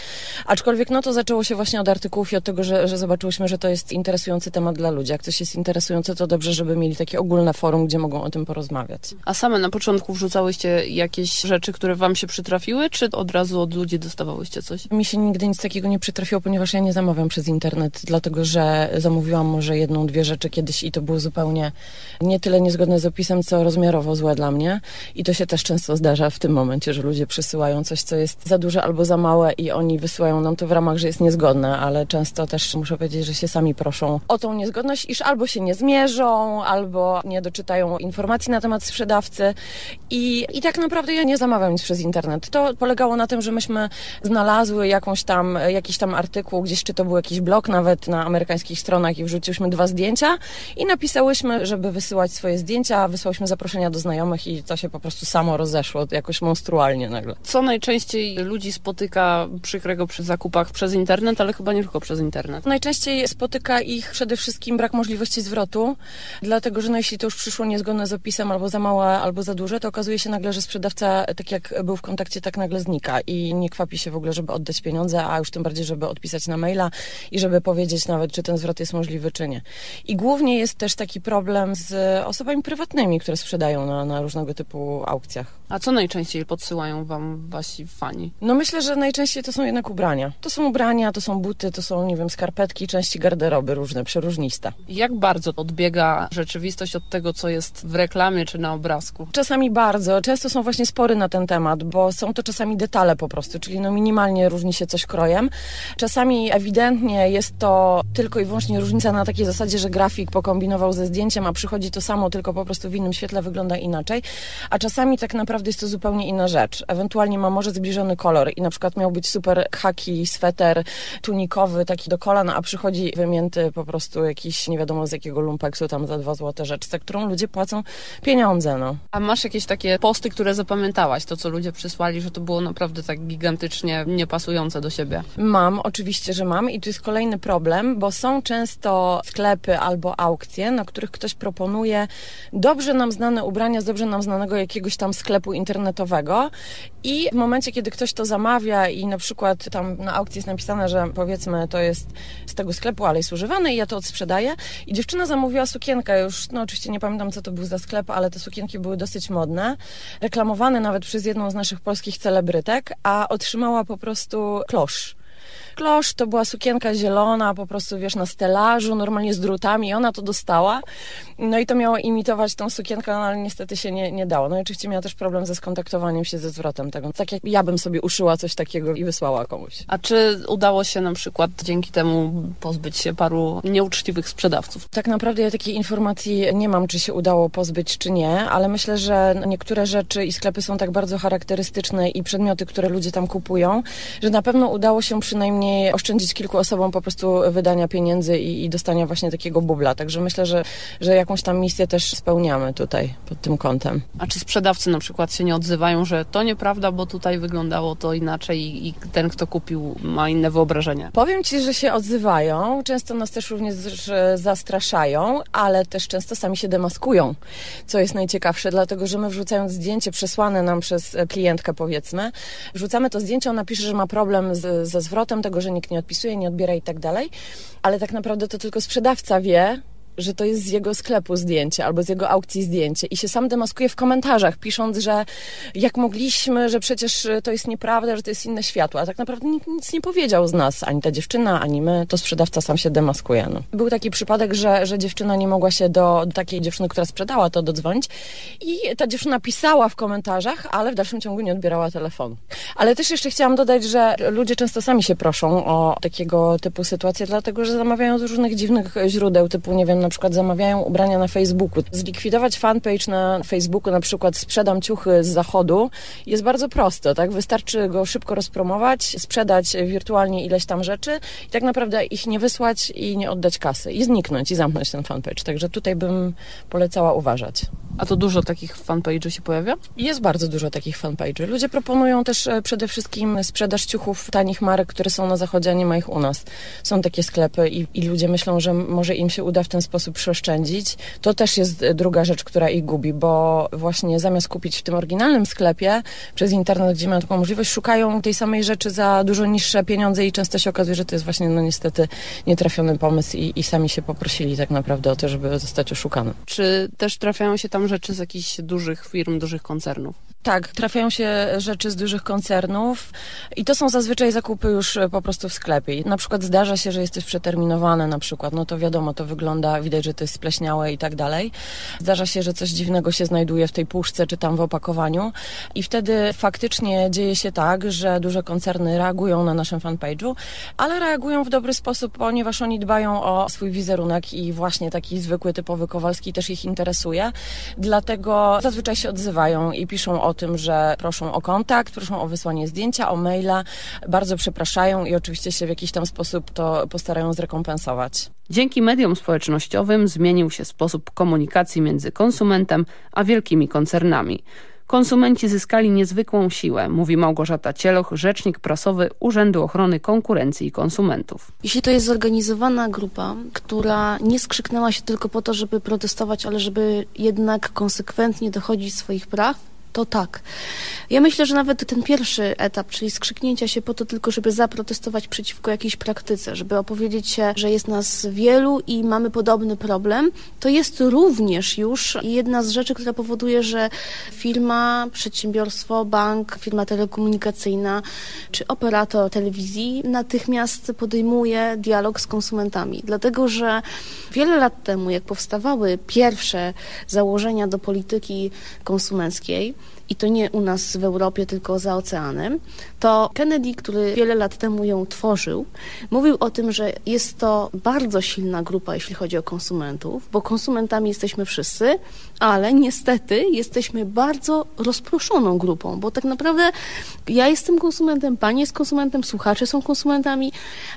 Aczkolwiek no to zaczęło się właśnie od artykułów i od tego, że, że zobaczyłyśmy, że to jest interesujący temat dla ludzi. Jak coś jest interesujące, to dobrze, żeby mieli takie ogólne forum, gdzie mogą o tym porozmawiać. A same na początku wrzucałyście jakieś rzeczy, które wam się przytrafiły, czy od razu od ludzi dostawałyście coś? Mi się nigdy nic takiego nie przytrafiło, ponieważ ja nie zamawiam przez internet, dlatego że zamówiłam może jedną, dwie rzeczy kiedyś i to było zupełnie nie tyle niezgodne z opisem, co rozmiarowo złe dla mnie. I to się też często zdarza w tym momencie, że ludzie przysyłają coś, co jest za duże albo za małe i oni wysyłają nam to w ramach, że jest niezgodne, ale często też muszę powiedzieć, że się sami proszą o tą niezgodność, iż albo się nie zmierzą, albo nie doczytają informacji na temat sprzedawcy. I, I tak naprawdę ja nie zamawiam nic przez internet. To polegało na tym, że myśmy znalazły jakąś tam, jakiś tam artykuł, gdzieś czy to był jakiś blog nawet na amerykańskich stronach i wrzuciłyśmy dwa zdjęcia i napisałyśmy, żeby wysyłać swoje zdjęcia, wysłałyśmy zaproszenia do znajomych i to się po prostu samo rozeszło jakoś monstrualnie nagle. Co najczęściej ludzi spotyka przykrego przy zakupach przez internet, ale chyba nie tylko przez internet. Najczęściej spotyka ich przede wszystkim brak możliwości zwrotu, dlatego że no, jeśli to już przyszło niezgodne z opisem, albo za małe, albo za duże, to okazuje się nagle, że sprzedawca, tak jak był w kontakcie, tak nagle znika i nie kwapi się w ogóle, żeby oddać pieniądze, a już tym bardziej, żeby odpisać na maila i żeby powiedzieć nawet, czy ten zwrot jest możliwy, czy nie. I głównie jest też taki problem z osobami prywatnymi, które sprzedają na, na różnego typu aukcjach. A co najczęściej podsyłają wam wasi fani? No myślę, że najczęściej to są jednak ubrania. To są ubrania, to są buty, to są, nie wiem, skarpetki, części garderoby różne, przeróżniste. Jak bardzo odbiega rzeczywistość od tego, co jest w reklamie czy na obrazku? Czasami bardzo. Często są właśnie spory na ten temat, bo są to czasami detale po prostu, czyli no minimalnie różni się coś krojem. Czasami ewidentnie jest to tylko i wyłącznie różnica na takiej zasadzie, że grafik pokombinował ze zdjęciem, a przychodzi to samo, tylko po prostu w innym świetle wygląda inaczej. A czasami tak naprawdę jest to zupełnie inna rzecz. Ewentualnie ma może zbliżony kolor i na przykład miał być super haki, sweter tunikowy, taki do kolan, a przychodzi wymięty po prostu jakiś nie wiadomo z jakiego lumpeksu tam za dwa złote rzecz, za którą ludzie płacą pieniądze, no. A masz jakieś takie posty, które zapamiętałaś, to co ludzie przysłali, że to było naprawdę tak gigantycznie niepasujące do siebie? Mam, oczywiście, że mam i tu jest kolejny problem, bo są często sklepy albo aukcje, na których ktoś proponuje dobrze nam znane ubrania z dobrze nam znanego jakiegoś tam sklepu internetowego i w momencie, kiedy ktoś to zamawia i na przykład tam na aukcji jest napisane, że powiedzmy to jest z tego sklepu, ale jest używane i ja to odsprzedaję i dziewczyna zamówiła sukienkę, już no oczywiście nie pamiętam co to był za sklep, ale te sukienki były dosyć modne, reklamowane nawet przez jedną z naszych polskich celebrytek, a otrzymała po prostu klosz. Klosz to była sukienka zielona, po prostu wiesz, na stelażu, normalnie z drutami, i ona to dostała. No i to miało imitować tą sukienkę, no, ale niestety się nie, nie dało. No i oczywiście miała też problem ze skontaktowaniem się ze zwrotem tego. Tak jak ja bym sobie uszyła coś takiego i wysłała komuś. A czy udało się na przykład dzięki temu pozbyć się paru nieuczciwych sprzedawców? Tak naprawdę ja takiej informacji nie mam, czy się udało pozbyć, czy nie, ale myślę, że niektóre rzeczy i sklepy są tak bardzo charakterystyczne i przedmioty, które ludzie tam kupują, że na pewno udało się przynajmniej oszczędzić kilku osobom po prostu wydania pieniędzy i, i dostania właśnie takiego bubla. Także myślę, że, że jakąś tam misję też spełniamy tutaj pod tym kątem. A czy sprzedawcy na przykład się nie odzywają, że to nieprawda, bo tutaj wyglądało to inaczej i, i ten, kto kupił, ma inne wyobrażenie? Powiem Ci, że się odzywają. Często nas też również zastraszają, ale też często sami się demaskują, co jest najciekawsze, dlatego że my wrzucając zdjęcie przesłane nam przez klientkę powiedzmy, wrzucamy to zdjęcie, ona pisze, że ma problem z, ze zwrotem tego, że nikt nie odpisuje, nie odbiera i tak dalej, ale tak naprawdę to tylko sprzedawca wie, że to jest z jego sklepu zdjęcie albo z jego aukcji zdjęcie i się sam demaskuje w komentarzach, pisząc, że jak mogliśmy, że przecież to jest nieprawda, że to jest inne światło, a tak naprawdę nikt nic nie powiedział z nas, ani ta dziewczyna, ani my, to sprzedawca sam się demaskuje. No. Był taki przypadek, że, że dziewczyna nie mogła się do, do takiej dziewczyny, która sprzedała to, dodzwonić i ta dziewczyna pisała w komentarzach, ale w dalszym ciągu nie odbierała telefonu. Ale też jeszcze chciałam dodać, że ludzie często sami się proszą o takiego typu sytuacje, dlatego że zamawiają z różnych dziwnych źródeł, typu nie wiem, na przykład zamawiają ubrania na Facebooku. Zlikwidować fanpage na Facebooku, na przykład sprzedam ciuchy z zachodu, jest bardzo proste, tak? Wystarczy go szybko rozpromować, sprzedać wirtualnie ileś tam rzeczy i tak naprawdę ich nie wysłać i nie oddać kasy i zniknąć i zamknąć ten fanpage. Także tutaj bym polecała uważać. A to dużo takich fanpage'ów się pojawia? Jest bardzo dużo takich fanpage'ów. Ludzie proponują też e, przede wszystkim sprzedaż ciuchów tanich marek, które są na zachodzie, a nie ma ich u nas. Są takie sklepy i, i ludzie myślą, że może im się uda w ten sposób przeoszczędzić. To też jest e, druga rzecz, która ich gubi, bo właśnie zamiast kupić w tym oryginalnym sklepie przez internet, gdzie mają taką możliwość, szukają tej samej rzeczy za dużo niższe pieniądze i często się okazuje, że to jest właśnie no niestety nietrafiony pomysł i, i sami się poprosili tak naprawdę o to, żeby zostać oszukane. Czy też trafiają się tam rzeczy z jakichś dużych firm, dużych koncernów? Tak, trafiają się rzeczy z dużych koncernów i to są zazwyczaj zakupy już e, po prostu w sklepie. Na przykład zdarza się, że jest coś przeterminowane na przykład, no to wiadomo, to wygląda, widać, że to jest spleśniałe i tak dalej. Zdarza się, że coś dziwnego się znajduje w tej puszce czy tam w opakowaniu i wtedy faktycznie dzieje się tak, że duże koncerny reagują na naszym fanpage'u, ale reagują w dobry sposób, ponieważ oni dbają o swój wizerunek i właśnie taki zwykły, typowy Kowalski też ich interesuje. Dlatego zazwyczaj się odzywają i piszą o tym, że proszą o kontakt, proszą o wysłanie zdjęcia, o maila, bardzo przepraszają i oczywiście się w jakiś tam sposób to postarają zrekompensować. Dzięki mediom społecznościowym zmienił się sposób komunikacji między konsumentem a wielkimi koncernami. Konsumenci zyskali niezwykłą siłę, mówi Małgorzata Cieloch, rzecznik prasowy Urzędu Ochrony Konkurencji i Konsumentów. Jeśli to jest zorganizowana grupa, która nie skrzyknęła się tylko po to, żeby protestować, ale żeby jednak konsekwentnie dochodzić swoich praw, to tak. Ja myślę, że nawet ten pierwszy etap, czyli skrzyknięcia się po to tylko, żeby zaprotestować przeciwko jakiejś praktyce, żeby opowiedzieć się, że jest nas wielu i mamy podobny problem, to jest również już jedna z rzeczy, która powoduje, że firma, przedsiębiorstwo, bank, firma telekomunikacyjna czy operator telewizji natychmiast podejmuje dialog z konsumentami. Dlatego, że wiele lat temu, jak powstawały pierwsze założenia do polityki konsumenckiej, i to nie u nas w Europie, tylko za oceanem, to Kennedy, który wiele lat temu ją tworzył, mówił o tym, że jest to bardzo silna grupa, jeśli chodzi o konsumentów, bo konsumentami jesteśmy wszyscy, ale niestety jesteśmy bardzo rozproszoną grupą, bo tak naprawdę ja jestem konsumentem, pani jest konsumentem, słuchacze są konsumentami,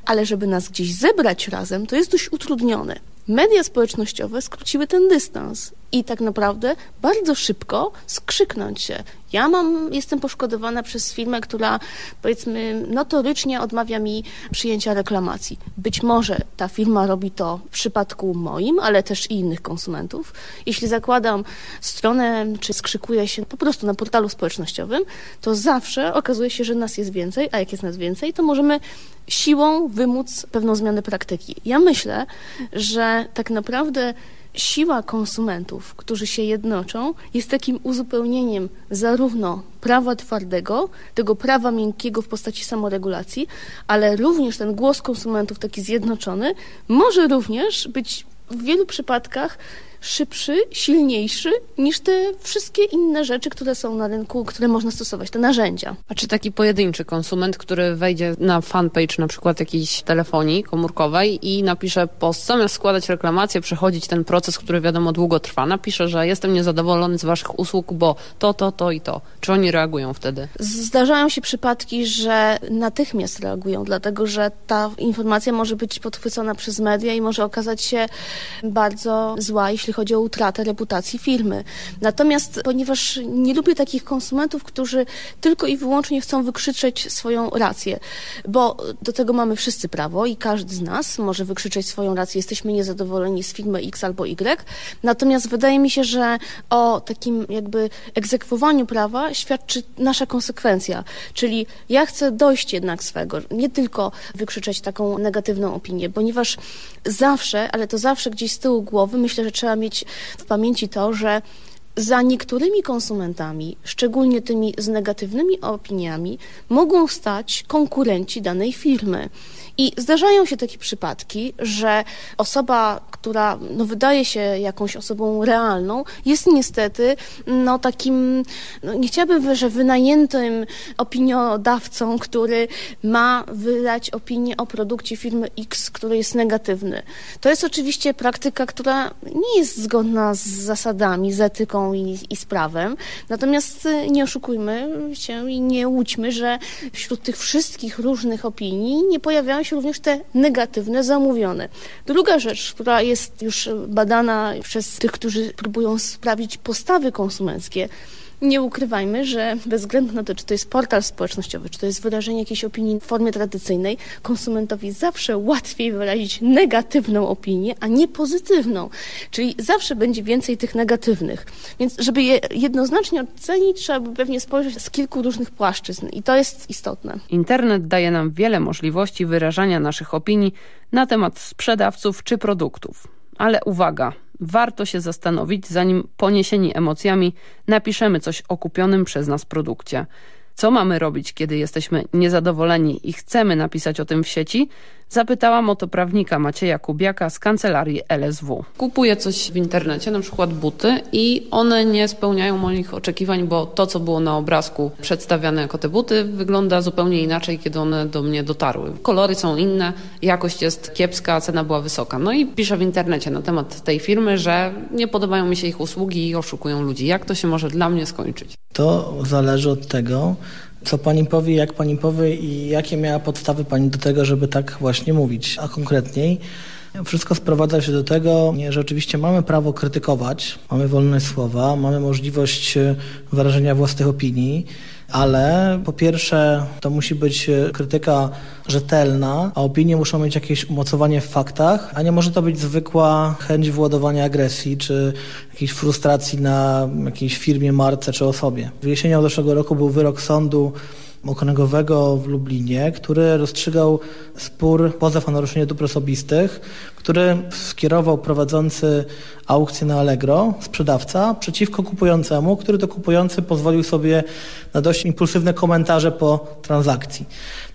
ale żeby nas gdzieś zebrać razem, to jest dość utrudnione. Media społecznościowe skróciły ten dystans i tak naprawdę bardzo szybko skrzyknąć się. Ja mam, jestem poszkodowana przez firmę, która powiedzmy notorycznie odmawia mi przyjęcia reklamacji. Być może ta firma robi to w przypadku moim, ale też i innych konsumentów. Jeśli zakładam stronę, czy skrzykuję się po prostu na portalu społecznościowym, to zawsze okazuje się, że nas jest więcej, a jak jest nas więcej, to możemy siłą wymóc pewną zmianę praktyki. Ja myślę, że tak naprawdę siła konsumentów, którzy się jednoczą, jest takim uzupełnieniem zarówno prawa twardego, tego prawa miękkiego w postaci samoregulacji, ale również ten głos konsumentów, taki zjednoczony, może również być w wielu przypadkach szybszy, silniejszy niż te wszystkie inne rzeczy, które są na rynku, które można stosować, te narzędzia. A czy taki pojedynczy konsument, który wejdzie na fanpage na przykład jakiejś telefonii komórkowej i napisze post, zamiast składać reklamację, przechodzić ten proces, który wiadomo długo trwa, napisze, że jestem niezadowolony z waszych usług, bo to, to, to i to. Czy oni reagują wtedy? Zdarzają się przypadki, że natychmiast reagują, dlatego że ta informacja może być podchwycona przez media i może okazać się bardzo zła, jeśli jeśli chodzi o utratę reputacji firmy. Natomiast ponieważ nie lubię takich konsumentów, którzy tylko i wyłącznie chcą wykrzyczeć swoją rację, bo do tego mamy wszyscy prawo i każdy z nas może wykrzyczeć swoją rację. Jesteśmy niezadowoleni z firmy X albo Y. Natomiast wydaje mi się, że o takim jakby egzekwowaniu prawa świadczy nasza konsekwencja. Czyli ja chcę dojść jednak swego, nie tylko wykrzyczeć taką negatywną opinię, ponieważ zawsze, ale to zawsze gdzieś z tyłu głowy, myślę, że trzeba mieć w pamięci to, że za niektórymi konsumentami, szczególnie tymi z negatywnymi opiniami, mogą stać konkurenci danej firmy. I zdarzają się takie przypadki, że osoba, która no, wydaje się jakąś osobą realną, jest niestety no, takim, no, nie chciałabym, że wynajętym opiniodawcą, który ma wydać opinię o produkcie firmy X, który jest negatywny. To jest oczywiście praktyka, która nie jest zgodna z zasadami, z etyką i, i z prawem. Natomiast y, nie oszukujmy się i nie łudźmy, że wśród tych wszystkich różnych opinii nie pojawiają się również te negatywne, zamówione. Druga rzecz, która jest już badana przez tych, którzy próbują sprawić postawy konsumenckie, nie ukrywajmy, że bez względu na to, czy to jest portal społecznościowy, czy to jest wyrażenie jakiejś opinii w formie tradycyjnej, konsumentowi zawsze łatwiej wyrazić negatywną opinię, a nie pozytywną. Czyli zawsze będzie więcej tych negatywnych. Więc żeby je jednoznacznie ocenić, trzeba by pewnie spojrzeć z kilku różnych płaszczyzn i to jest istotne. Internet daje nam wiele możliwości wyrażania naszych opinii na temat sprzedawców czy produktów. Ale uwaga, warto się zastanowić, zanim poniesieni emocjami napiszemy coś o kupionym przez nas produkcie. Co mamy robić, kiedy jesteśmy niezadowoleni i chcemy napisać o tym w sieci? Zapytałam o to prawnika Macieja Kubiaka z kancelarii LSW. Kupuję coś w internecie, na przykład buty i one nie spełniają moich oczekiwań, bo to, co było na obrazku przedstawiane jako te buty, wygląda zupełnie inaczej, kiedy one do mnie dotarły. Kolory są inne, jakość jest kiepska, a cena była wysoka. No i piszę w internecie na temat tej firmy, że nie podobają mi się ich usługi i oszukują ludzi. Jak to się może dla mnie skończyć? To zależy od tego, co pani powie, jak pani powie i jakie miała podstawy pani do tego, żeby tak właśnie mówić. A konkretniej wszystko sprowadza się do tego, że oczywiście mamy prawo krytykować, mamy wolność słowa, mamy możliwość e, wyrażenia własnych opinii, ale po pierwsze to musi być e, krytyka rzetelna, a opinie muszą mieć jakieś umocowanie w faktach, a nie może to być zwykła chęć wyładowania agresji czy jakiejś frustracji na jakiejś firmie, marce czy osobie. W jesienią zeszłego roku był wyrok sądu okręgowego w Lublinie, który rozstrzygał spór, pozew o naruszenie dóbr osobistych, który skierował prowadzący aukcję na Allegro, sprzedawca, przeciwko kupującemu, który to kupujący pozwolił sobie na dość impulsywne komentarze po transakcji.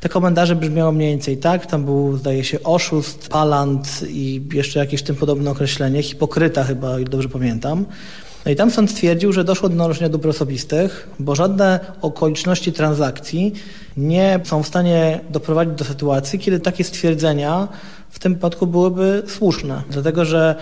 Te komentarze brzmiały mniej więcej tak, tam był zdaje się oszust, palant i jeszcze jakieś tym podobne określenie, hipokryta chyba, dobrze pamiętam. No i tam sąd stwierdził, że doszło do naruszenia dóbr osobistych, bo żadne okoliczności transakcji nie są w stanie doprowadzić do sytuacji, kiedy takie stwierdzenia w tym wypadku byłyby słuszne. Dlatego, że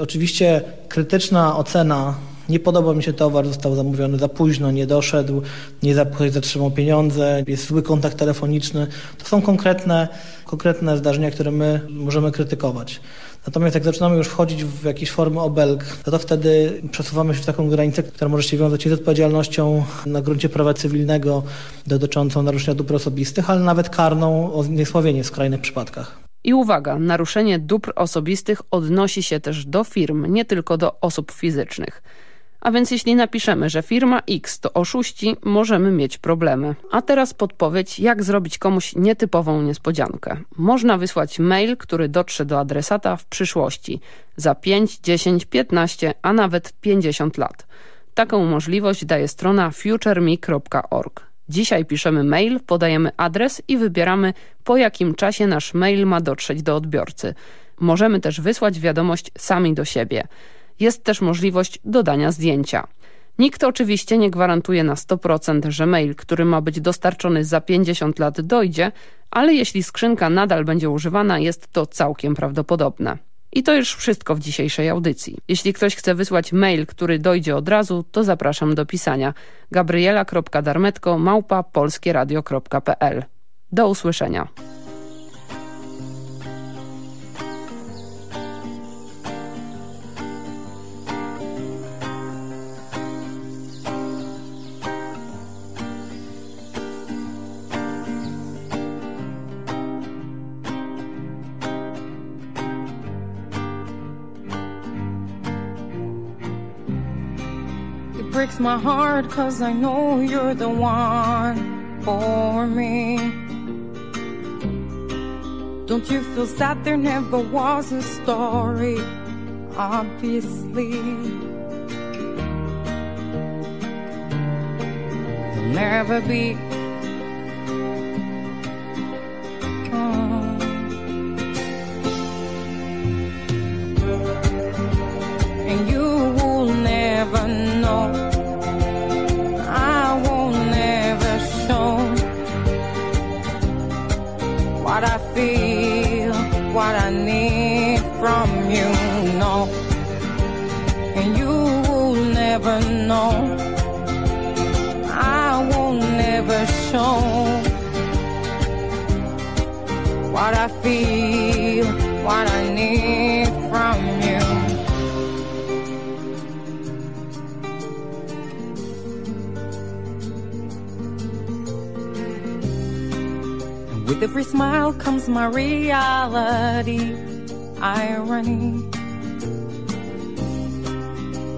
oczywiście krytyczna ocena nie podoba mi się towar, został zamówiony za późno, nie doszedł, nie zatrzymał pieniądze, jest zły kontakt telefoniczny. To są konkretne, konkretne zdarzenia, które my możemy krytykować. Natomiast jak zaczynamy już wchodzić w jakieś formy obelg, no to wtedy przesuwamy się w taką granicę, która może się wiązać z odpowiedzialnością na gruncie prawa cywilnego dotyczącą naruszenia dóbr osobistych, ale nawet karną o zniesławienie w skrajnych przypadkach. I uwaga, naruszenie dóbr osobistych odnosi się też do firm, nie tylko do osób fizycznych. A więc jeśli napiszemy, że firma X to oszuści, możemy mieć problemy. A teraz podpowiedź, jak zrobić komuś nietypową niespodziankę. Można wysłać mail, który dotrze do adresata w przyszłości za 5, 10, 15, a nawet 50 lat. Taką możliwość daje strona futureme.org. Dzisiaj piszemy mail, podajemy adres i wybieramy po jakim czasie nasz mail ma dotrzeć do odbiorcy. Możemy też wysłać wiadomość sami do siebie. Jest też możliwość dodania zdjęcia. Nikt oczywiście nie gwarantuje na 100%, że mail, który ma być dostarczony za 50 lat dojdzie, ale jeśli skrzynka nadal będzie używana, jest to całkiem prawdopodobne. I to już wszystko w dzisiejszej audycji. Jeśli ktoś chce wysłać mail, który dojdzie od razu, to zapraszam do pisania gabriela.darmetko małpa polskieradio.pl Do usłyszenia. My heart cause I know you're the one for me. Don't you feel sad there never was a story? Obviously. There'll never be. And you will never know. What I feel, what I need from you. No, and you will never know. I will never show what I feel, smile comes my reality, irony.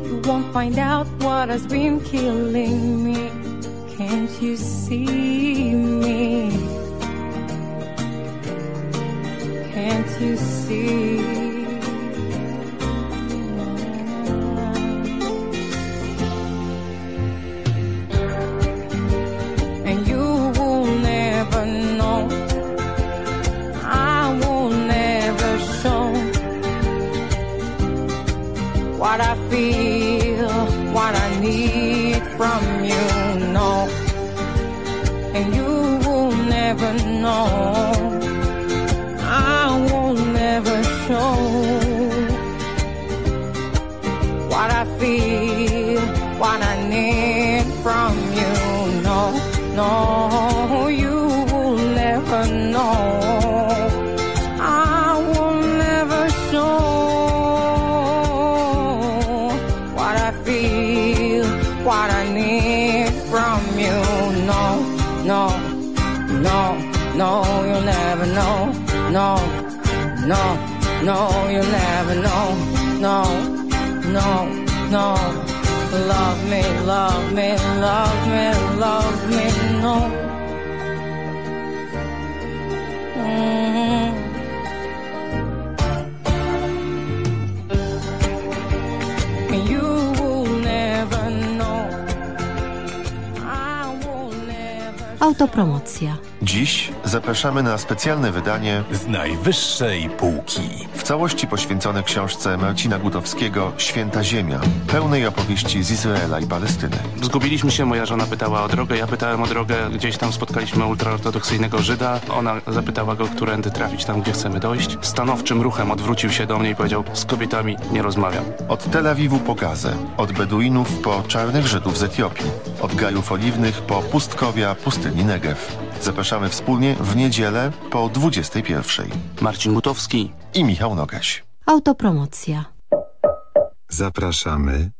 You won't find out what has been killing me. Can't you see me? Can't you see? No, you'll never know. No, no, no. Love me, love me, love me, love me, no. Mm. Never Autopromocja. Dziś zapraszamy na specjalne wydanie z najwyższej półki. W całości poświęcone książce Marcina Gutowskiego Święta Ziemia, pełnej opowieści z Izraela i Palestyny. Zgubiliśmy się, moja żona pytała o drogę, ja pytałem o drogę, gdzieś tam spotkaliśmy ultraortodoksyjnego Żyda, ona zapytała go, którędy trafić tam, gdzie chcemy dojść. Stanowczym ruchem odwrócił się do mnie i powiedział, z kobietami nie rozmawiam. Od Tel Awiwu po Gazę, od Beduinów po czarnych Żydów z Etiopii, od gajów oliwnych po pustkowia pustyni Negew. Zapraszamy wspólnie w niedzielę po 21. Marcin Gutowski i Michał Nogaś. Autopromocja. Zapraszamy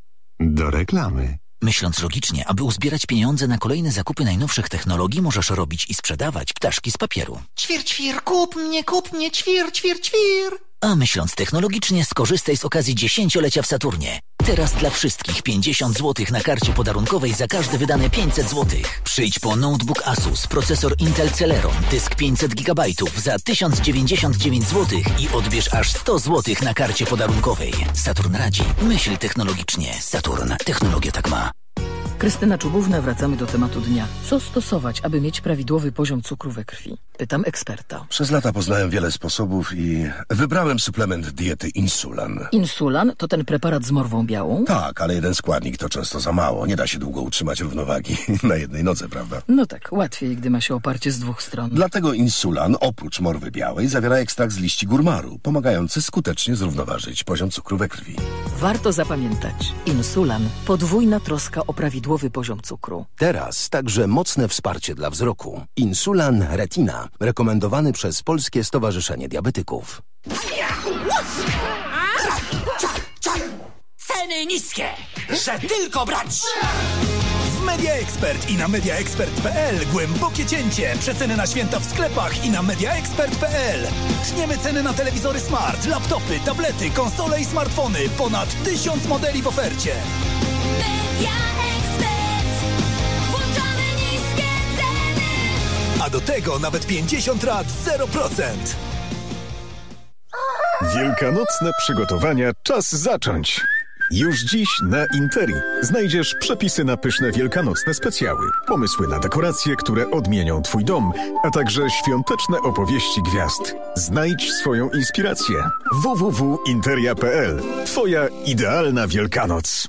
do reklamy. Myśląc logicznie, aby uzbierać pieniądze na kolejne zakupy najnowszych technologii, możesz robić i sprzedawać ptaszki z papieru. Ćwir, ćwir, kup mnie, kup mnie, ćwir, ćwir, ćwir. A myśląc technologicznie, skorzystaj z okazji dziesięciolecia w Saturnie. Teraz dla wszystkich 50 zł na karcie podarunkowej za każde wydane 500 zł. Przyjdź po notebook Asus, procesor Intel Celeron, dysk 500 GB za 1099 zł i odbierz aż 100 zł na karcie podarunkowej. Saturn radzi. Myśl technologicznie. Saturn. Technologia tak ma. Krystyna Czubówna, wracamy do tematu dnia. Co stosować, aby mieć prawidłowy poziom cukru we krwi? Pytam eksperta. Przez lata poznałem wiele sposobów i wybrałem suplement diety Insulan. Insulan to ten preparat z morwą białą? Tak, ale jeden składnik to często za mało. Nie da się długo utrzymać równowagi na jednej nodze, prawda? No tak, łatwiej, gdy ma się oparcie z dwóch stron. Dlatego Insulan, oprócz morwy białej, zawiera ekstrakt z liści gurmaru, pomagający skutecznie zrównoważyć poziom cukru we krwi. Warto zapamiętać. Insulan. Podwójna troska o prawidłowy poziom cukru. Teraz także mocne wsparcie dla wzroku. Insulan Retina, rekomendowany przez Polskie Stowarzyszenie Diabetyków. Ceny niskie, że tylko brać. W Media Expert i na mediaexpert.pl głębokie cięcie. Przeceny na święta w sklepach i na mediaexpert.pl. Tniemy ceny na telewizory smart, laptopy, tablety, konsole i smartfony. Ponad tysiąc modeli w ofercie. Media A do tego nawet 50 lat 0%. Wielkanocne przygotowania czas zacząć. Już dziś na Interi znajdziesz przepisy na pyszne wielkanocne specjały, pomysły na dekoracje, które odmienią Twój dom, a także świąteczne opowieści gwiazd. Znajdź swoją inspirację. www.interia.pl Twoja idealna Wielkanoc.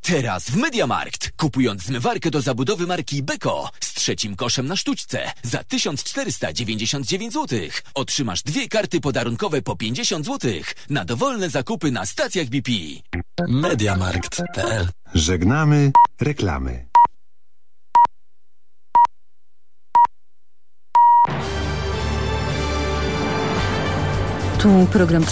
Teraz w Mediamarkt. Kupując zmywarkę do zabudowy marki Beko z trzecim koszem na sztućce za 1499 zł otrzymasz dwie karty podarunkowe po 50 zł na dowolne zakupy na stacjach BP. Mediamarkt.pl Żegnamy reklamy. Tu program